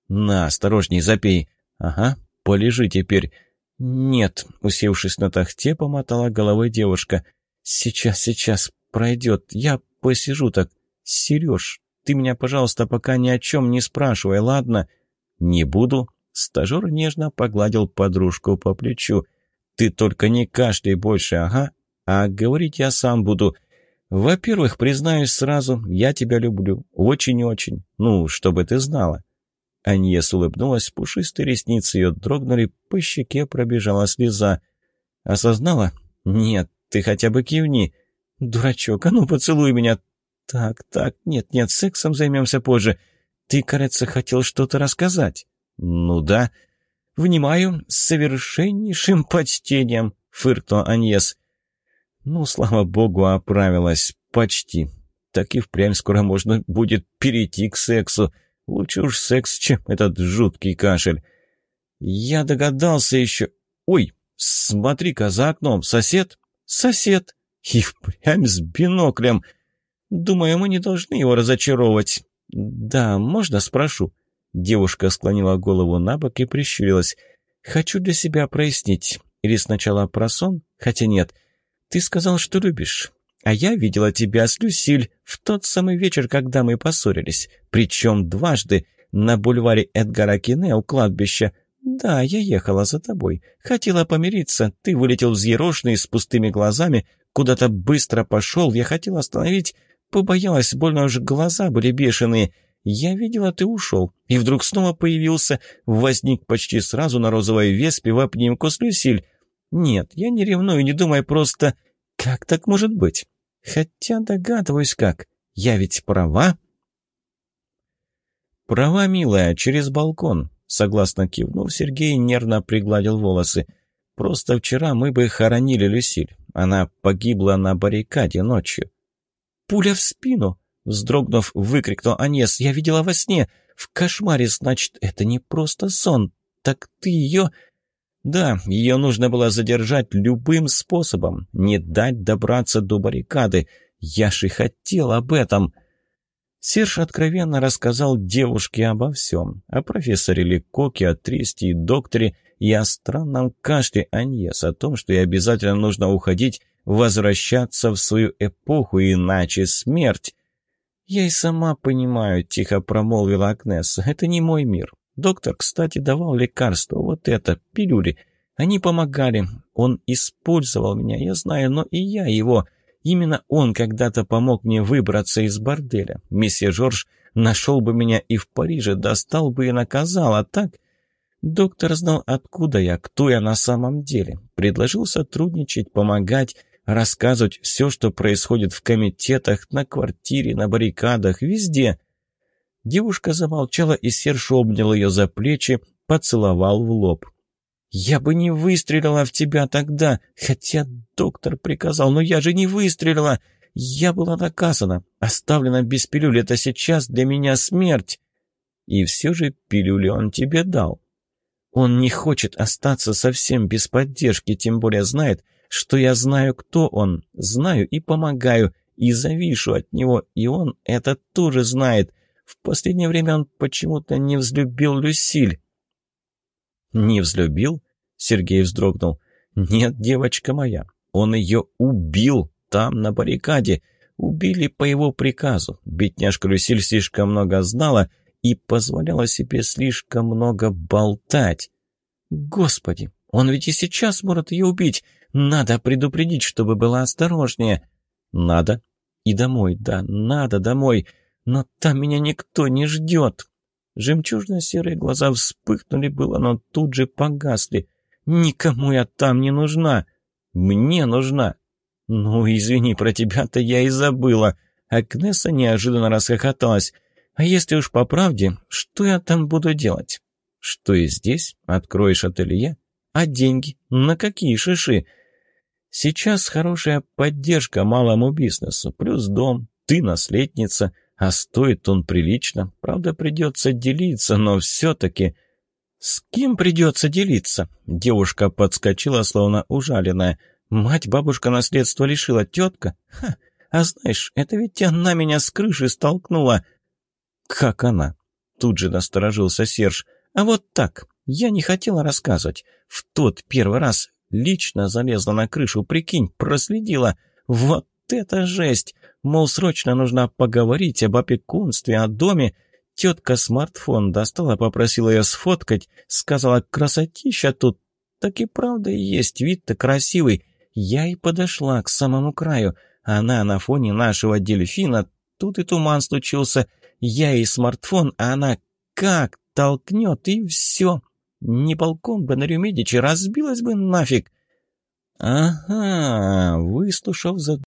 «На, осторожней, запей!» «Ага, полежи теперь!» «Нет», — усевшись на тахте, помотала головой девушка. «Сейчас, сейчас, пройдет. Я посижу так. Сереж, ты меня, пожалуйста, пока ни о чем не спрашивай, ладно?» «Не буду», — Стажер нежно погладил подружку по плечу. «Ты только не кашляй больше, ага, а говорить я сам буду. Во-первых, признаюсь сразу, я тебя люблю. Очень-очень. Ну, чтобы ты знала». Аньес улыбнулась, пушистые ресницы ее дрогнули, по щеке пробежала слеза. «Осознала? Нет, ты хотя бы кивни. Дурачок, а ну поцелуй меня. Так, так, нет, нет, сексом займемся позже. Ты, кажется, хотел что-то рассказать». «Ну да». «Внимаю, с совершеннейшим почтением», — фыркнула Аньес. «Ну, слава богу, оправилась. Почти. Так и впрямь скоро можно будет перейти к сексу. Лучше уж секс, чем этот жуткий кашель. Я догадался еще... Ой, смотри-ка за окном, сосед? Сосед. И впрямь с биноклем. Думаю, мы не должны его разочаровывать. Да, можно спрошу? Девушка склонила голову на бок и прищурилась. Хочу для себя прояснить. Или сначала про сон? Хотя нет. Ты сказал, что любишь. А я видела тебя с Люсиль в тот самый вечер, когда мы поссорились. Причем дважды. На бульваре Эдгара Кине у кладбища. Да, я ехала за тобой. Хотела помириться. Ты вылетел взъерошенный, с пустыми глазами. Куда-то быстро пошел. Я хотела остановить. Побоялась, больно уж глаза были бешеные. Я видела, ты ушел. И вдруг снова появился. Возник почти сразу на розовой веспе в обнимку с Люсиль. Нет, я не ревную, не думай, просто... Как так может быть? Хотя догадываюсь как. Я ведь права? Права, милая, через балкон. Согласно кивнув, Сергей нервно пригладил волосы. Просто вчера мы бы хоронили Люсиль. Она погибла на баррикаде ночью. «Пуля в спину!» Вздрогнув, выкрикнул Анес. «Я видела во сне. В кошмаре, значит, это не просто сон. Так ты ее...» Да, ее нужно было задержать любым способом, не дать добраться до баррикады. Я же хотел об этом. Серж откровенно рассказал девушке обо всем. О профессоре Лекоке, о Тристе и докторе, и о странном кашле Аньес, о том, что ей обязательно нужно уходить, возвращаться в свою эпоху, иначе смерть. «Я и сама понимаю», — тихо промолвила Агнеса, — «это не мой мир. Доктор, кстати, давал лекарства, вот это, пилюли. Они помогали. Он использовал меня, я знаю, но и я его. Именно он когда-то помог мне выбраться из борделя. Месье Жорж нашел бы меня и в Париже, достал бы и наказал, а так... Доктор знал, откуда я, кто я на самом деле. Предложил сотрудничать, помогать, рассказывать все, что происходит в комитетах, на квартире, на баррикадах, везде. Девушка замолчала, и Серж обнял ее за плечи, поцеловал в лоб. «Я бы не выстрелила в тебя тогда, хотя доктор приказал, но я же не выстрелила. Я была наказана, оставлена без пилюли, это сейчас для меня смерть». И все же пилюли он тебе дал. Он не хочет остаться совсем без поддержки, тем более знает, что я знаю, кто он, знаю и помогаю, и завишу от него, и он это тоже знает. В последнее время он почему-то не взлюбил Люсиль. «Не взлюбил?» — Сергей вздрогнул. «Нет, девочка моя, он ее убил там, на баррикаде. Убили по его приказу. Бедняжка Люсиль слишком много знала и позволяла себе слишком много болтать. Господи, он ведь и сейчас может ее убить. Надо предупредить, чтобы была осторожнее. Надо. И домой, да, надо домой. Но там меня никто не ждет. Жемчужно-серые глаза вспыхнули было, но тут же погасли. Никому я там не нужна. Мне нужна. Ну, извини, про тебя-то я и забыла. Агнеса неожиданно расхохоталась. А если уж по правде, что я там буду делать? Что и здесь? Откроешь ателье? А деньги? На какие шиши? Сейчас хорошая поддержка малому бизнесу, плюс дом, ты наследница, а стоит он прилично. Правда, придется делиться, но все-таки... «С кем придется делиться?» Девушка подскочила, словно ужаленная. «Мать бабушка наследство лишила, тетка? Ха! А знаешь, это ведь она меня с крыши столкнула!» «Как она?» Тут же насторожился Серж. «А вот так. Я не хотела рассказывать. В тот первый раз лично залезла на крышу, прикинь, проследила. Вот это жесть! Мол, срочно нужно поговорить об опекунстве, о доме. Тетка смартфон достала, попросила ее сфоткать, сказала, красотища тут. Так и правда есть, вид-то красивый. Я и подошла к самому краю. Она на фоне нашего дельфина, тут и туман случился. Я и смартфон, а она как толкнет, и все. Не полком бы на Рюмедичи разбилась бы нафиг. Ага, выслушав за